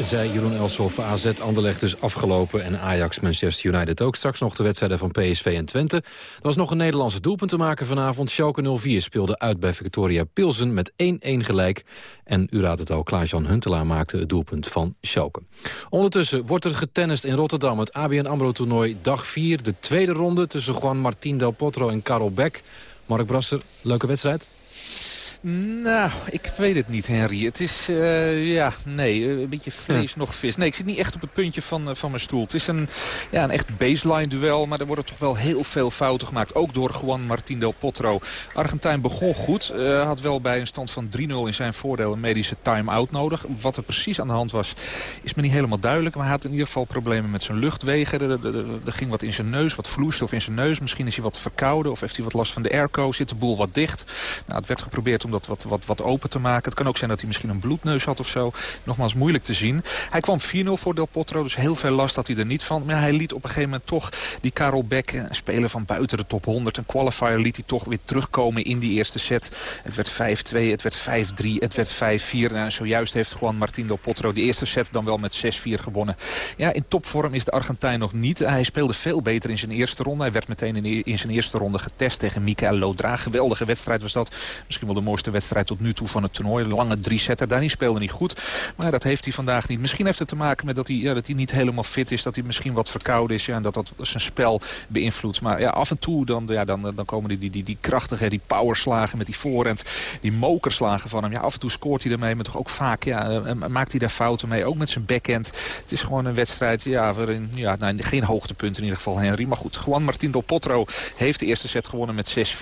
Zij Jeroen Elshoff, AZ Anderlecht dus afgelopen en Ajax Manchester United ook. Straks nog de wedstrijden van PSV en Twente. Er was nog een Nederlandse doelpunt te maken vanavond. Schalke 04 speelde uit bij Victoria Pilsen met 1-1 gelijk. En u raadt het al, Klaas-Jan Huntelaar maakte het doelpunt van Schalke. Ondertussen wordt er getennist in Rotterdam. Het ABN AMRO-toernooi dag 4, de tweede ronde tussen Juan Martín Del Potro en Karel Beck. Mark Brasser, leuke wedstrijd? Nou, ik weet het niet, Henry. Het is, uh, ja, nee, eh, een beetje vlees nog vis. Nee, ik zit niet echt op het puntje van, uh, van mijn stoel. Het is een, ja, een echt baseline duel, maar er worden toch wel heel veel fouten gemaakt. Ook door Juan Martín del Potro. Argentijn begon goed. Uh, had wel bij een stand van 3-0 in zijn voordeel een medische time-out nodig. Wat er precies aan de hand was, is me niet helemaal duidelijk. Maar hij had in ieder geval problemen met zijn luchtwegen. Er, er, er ging wat in zijn neus, wat vloeistof in zijn neus. Misschien is hij wat verkouden of heeft hij wat last van de airco. Zit de boel wat dicht. Nou, het werd geprobeerd om dat wat, wat, wat open te maken. Het kan ook zijn dat hij misschien een bloedneus had of zo. Nogmaals moeilijk te zien. Hij kwam 4-0 voor Del Potro, dus heel veel last had hij er niet van. Maar hij liet op een gegeven moment toch die Karel Beck, een speler van buiten de top 100, een qualifier, liet hij toch weer terugkomen in die eerste set. Het werd 5-2, het werd 5-3, het werd 5-4. En zojuist heeft gewoon Martin Del Potro de eerste set dan wel met 6-4 gewonnen. Ja, in topvorm is de Argentijn nog niet. Hij speelde veel beter in zijn eerste ronde. Hij werd meteen in, in zijn eerste ronde getest tegen Mikael Lodra. Geweldige wedstrijd was dat. Misschien wel de mooiste mooiste wedstrijd tot nu toe van het toernooi. Lange drie-setter. Daarin speelde hij goed. Maar dat heeft hij vandaag niet. Misschien heeft het te maken met dat hij, ja, dat hij niet helemaal fit is. Dat hij misschien wat verkouden is. Ja, en dat dat zijn spel beïnvloedt. Maar ja, af en toe dan, ja, dan, dan komen die, die, die, krachtige, die powerslagen met die voorhand. Die mokerslagen van hem. Ja, af en toe scoort hij ermee. Maar toch ook vaak ja, maakt hij daar fouten mee. Ook met zijn backhand. Het is gewoon een wedstrijd ja, waarin ja, nou, geen hoogtepunt in ieder geval Henry. Maar goed, Juan Martín Del Potro heeft de eerste set gewonnen met 6-4.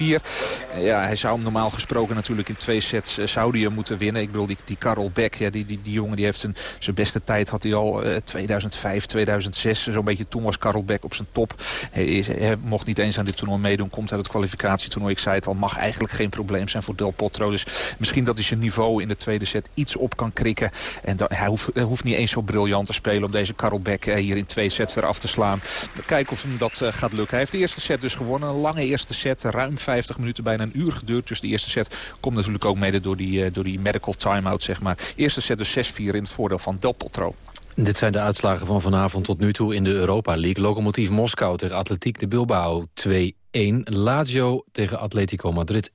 Ja, hij zou hem normaal gesproken natuurlijk in twee sets zou die moeten winnen. Ik bedoel, die, die Karel Beck, ja, die, die, die jongen die heeft zijn, zijn beste tijd had hij al uh, 2005, 2006. Zo'n beetje toen was Beck op zijn top. Hij, is, hij, mocht niet eens aan dit toernooi meedoen. Komt uit het kwalificatietoernooi. Ik zei het al, mag eigenlijk geen probleem zijn voor Del Potro. Dus misschien dat hij zijn niveau in de tweede set iets op kan krikken. En hij, hoeft, hij hoeft niet eens zo briljant te spelen om deze Karel Beck uh, hier in twee sets eraf te slaan. Kijken of hem dat gaat lukken. Hij heeft de eerste set dus gewonnen. Een lange eerste set. Ruim 50 minuten, bijna een uur geduurd. Dus de eerste set komt natuurlijk ook mede door die, uh, door die medical timeout, zeg maar. Eerste set dus 6-4 in het voordeel van Del Potro. Dit zijn de uitslagen van vanavond tot nu toe in de Europa League. Lokomotief Moskou tegen Atletiek de Bilbao 2 1. Lazio tegen Atletico Madrid 1-3.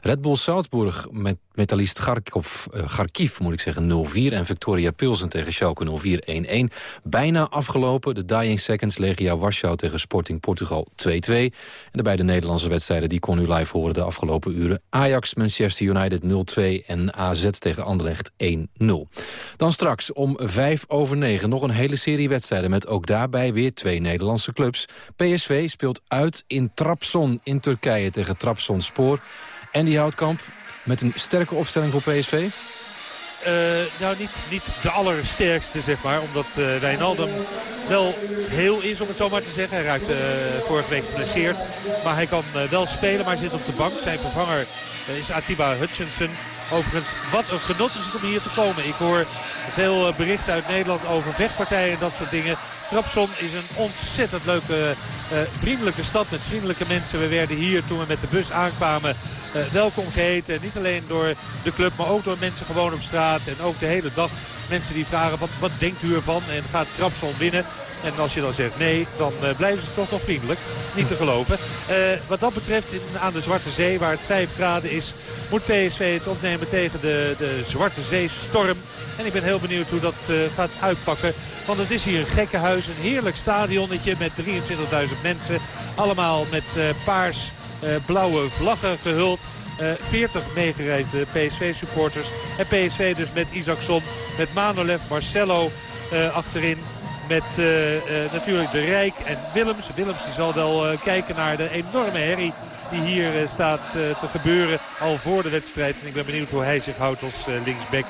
Red Bull Salzburg met metalist Kharkov, uh, Kharkiv moet ik zeggen 0-4. En Victoria Pilsen tegen Schalke 0-4 1-1. Bijna afgelopen. De Dying Seconds Legia Warschau tegen Sporting Portugal 2-2. En de beide Nederlandse wedstrijden die kon u live horen de afgelopen uren. Ajax Manchester United 0-2 en AZ tegen Anderlecht 1-0. Dan straks om 5 over 9 nog een hele serie wedstrijden... met ook daarbij weer twee Nederlandse clubs. PSV speelt uit in Trabzon in Turkije tegen Trabzonspor. En die Houtkamp met een sterke opstelling voor PSV? Uh, nou, niet, niet de allersterkste, zeg maar. Omdat uh, Wijnaldum wel heel is, om het zo maar te zeggen. Hij raakte uh, vorige week geblesseerd. Maar hij kan wel spelen, maar zit op de bank. Zijn vervanger is Atiba Hutchinson. Overigens, wat een genot is het om hier te komen. Ik hoor veel berichten uit Nederland over vechtpartijen en dat soort dingen. Trapson is een ontzettend leuke, uh, vriendelijke stad met vriendelijke mensen. We werden hier toen we met de bus aankwamen uh, welkom geheten. Niet alleen door de club, maar ook door mensen gewoon op straat. En ook de hele dag mensen die vragen, wat, wat denkt u ervan? En gaat Trapson winnen? En als je dan zegt nee, dan uh, blijven ze toch nog vriendelijk. Niet te geloven. Uh, wat dat betreft aan de Zwarte Zee, waar het 5 graden is... moet PSV het opnemen tegen de, de Zwarte Zee-storm. En ik ben heel benieuwd hoe dat uh, gaat uitpakken. Want het is hier een gekkenhuis, een heerlijk stadionnetje met 23.000 mensen. Allemaal met paars blauwe vlaggen gehuld. Uh, 40 meegereisde PSV-supporters. En PSV dus met Isaacson, met Manolev, Marcelo achterin. Met uh, uh, natuurlijk de Rijk en Willems. Willems die zal wel kijken naar de enorme herrie die hier staat te gebeuren al voor de wedstrijd. En ik ben benieuwd hoe hij zich houdt als linksback.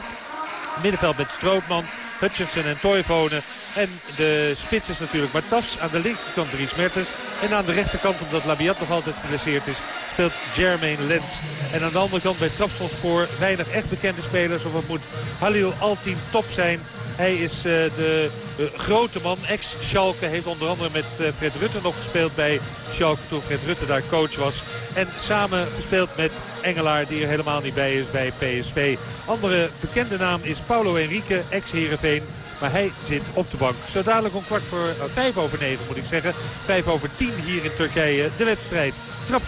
Middenveld met Strootman, Hutchinson en Toivonen. En de spits is natuurlijk Matas. Aan de linkerkant Dries Mertens. En aan de rechterkant, omdat Labiat nog altijd geblesseerd is, speelt Jermaine Lens. En aan de andere kant bij Trapsonspoor weinig echt bekende spelers. Of het moet Halil Altin top zijn. Hij is uh, de uh, grote man, ex-Schalke. Heeft onder andere met uh, Fred Rutte nog gespeeld bij Schalke toen Fred Rutte daar coach was. En samen gespeeld met Engelaar die er helemaal niet bij is bij PSV. Andere bekende naam is Paulo Henrique, ex-Heerenveen. Maar hij zit op de bank. Zo dadelijk om kwart voor uh, vijf over negen moet ik zeggen. Vijf over tien hier in Turkije. De wedstrijd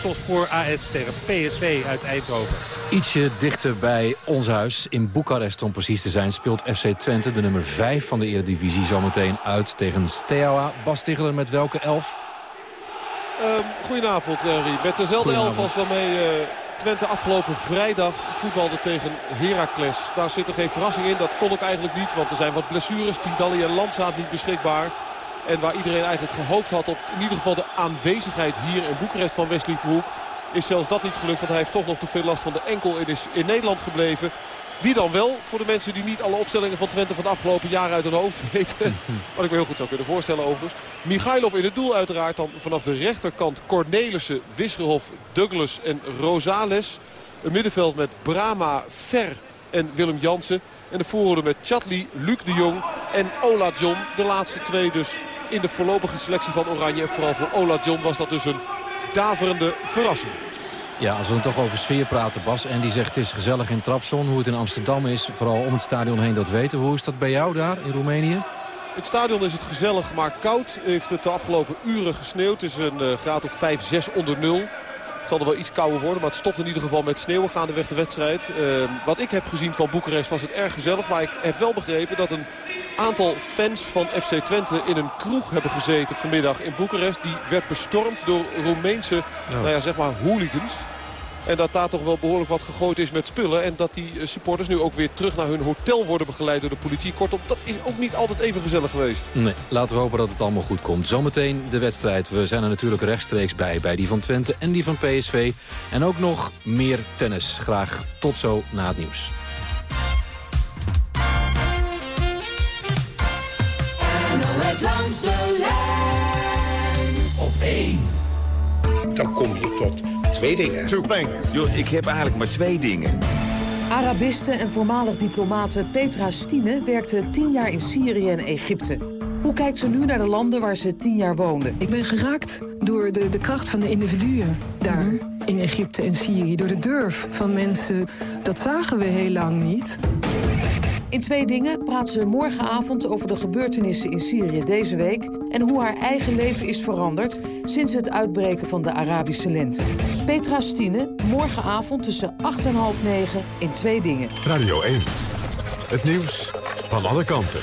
voor AS tegen PSV uit Eindhoven. Ietsje dichter bij ons huis. In Boekarest om precies te zijn speelt FC Twente. De nummer 5 van de Eredivisie zometeen uit tegen Steaua. Bas Ticheler met welke elf? Um, goedenavond Henry. Met dezelfde elf als waarmee... Uh... Twente afgelopen vrijdag voetbalde tegen Heracles. Daar zit er geen verrassing in. Dat kon ik eigenlijk niet. Want er zijn wat blessures. Tindalli en Landsaat niet beschikbaar. En waar iedereen eigenlijk gehoopt had op in ieder geval de aanwezigheid hier in Boekarest van Wesley Verhoek. Is zelfs dat niet gelukt. Want hij heeft toch nog te veel last van de enkel en is in Nederland gebleven. Wie dan wel? Voor de mensen die niet alle opstellingen van Twente van de afgelopen jaren uit hun hoofd weten. Wat ik me heel goed zou kunnen voorstellen overigens. Michailov in het doel uiteraard. Dan vanaf de rechterkant Cornelissen, Wisgerhof, Douglas en Rosales. Een middenveld met Brama, Ver en Willem Jansen. En de voorhoede met Chatli, Luc de Jong en Ola John. De laatste twee dus in de voorlopige selectie van Oranje. En vooral voor Ola John was dat dus een daverende verrassing. Ja, als we dan toch over sfeer praten, Bas. En die zegt het is gezellig in Trapson. Hoe het in Amsterdam is, vooral om het stadion heen, dat weten. Hoe is dat bij jou daar in Roemenië? Het stadion is het gezellig, maar koud. Heeft het de afgelopen uren gesneeuwd. Het is een uh, graad of 5, 6 onder nul. Het zal er wel iets kouder worden, maar het stopt in ieder geval met sneeuw gaandeweg de wedstrijd. Ehm, wat ik heb gezien van Boekarest was het erg gezellig. Maar ik heb wel begrepen dat een aantal fans van FC Twente in een kroeg hebben gezeten vanmiddag in Boekarest. Die werd bestormd door Roemeense nou ja, zeg maar hooligans. En dat daar toch wel behoorlijk wat gegooid is met spullen. En dat die supporters nu ook weer terug naar hun hotel worden begeleid door de politie. Kortom, dat is ook niet altijd even gezellig geweest. Nee, laten we hopen dat het allemaal goed komt. Zometeen de wedstrijd. We zijn er natuurlijk rechtstreeks bij. Bij die van Twente en die van PSV. En ook nog meer tennis. Graag tot zo na het nieuws. langs de lijn op één. Dan kom je tot twee dingen. Two things. Yo, ik heb eigenlijk maar twee dingen. Arabiste en voormalig diplomate Petra Stine werkte tien jaar in Syrië en Egypte. Hoe kijkt ze nu naar de landen waar ze tien jaar woonde? Ik ben geraakt door de, de kracht van de individuen daar mhm. in Egypte en Syrië. Door de durf van mensen. Dat zagen we heel lang niet. In twee dingen praat ze morgenavond over de gebeurtenissen in Syrië deze week... en hoe haar eigen leven is veranderd sinds het uitbreken van de Arabische lente. Petra Stine, morgenavond tussen 8 en half 9 in twee dingen. Radio 1. Het nieuws van alle kanten.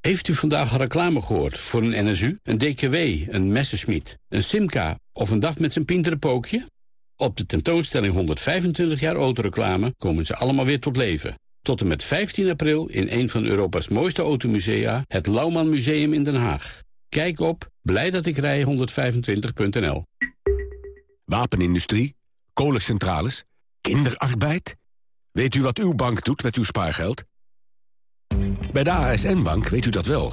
Heeft u vandaag reclame gehoord voor een NSU, een DKW, een Messerschmitt, een Simca of een DAF met zijn pinterenpookje? Op de tentoonstelling 125 jaar autoreclame komen ze allemaal weer tot leven. Tot en met 15 april in een van Europa's mooiste automusea, het Lauwman Museum in Den Haag. Kijk op blij dat ik rij 125.nl. Wapenindustrie, kolencentrales, kinderarbeid. Weet u wat uw bank doet met uw spaargeld? Bij de ASN-bank weet u dat wel.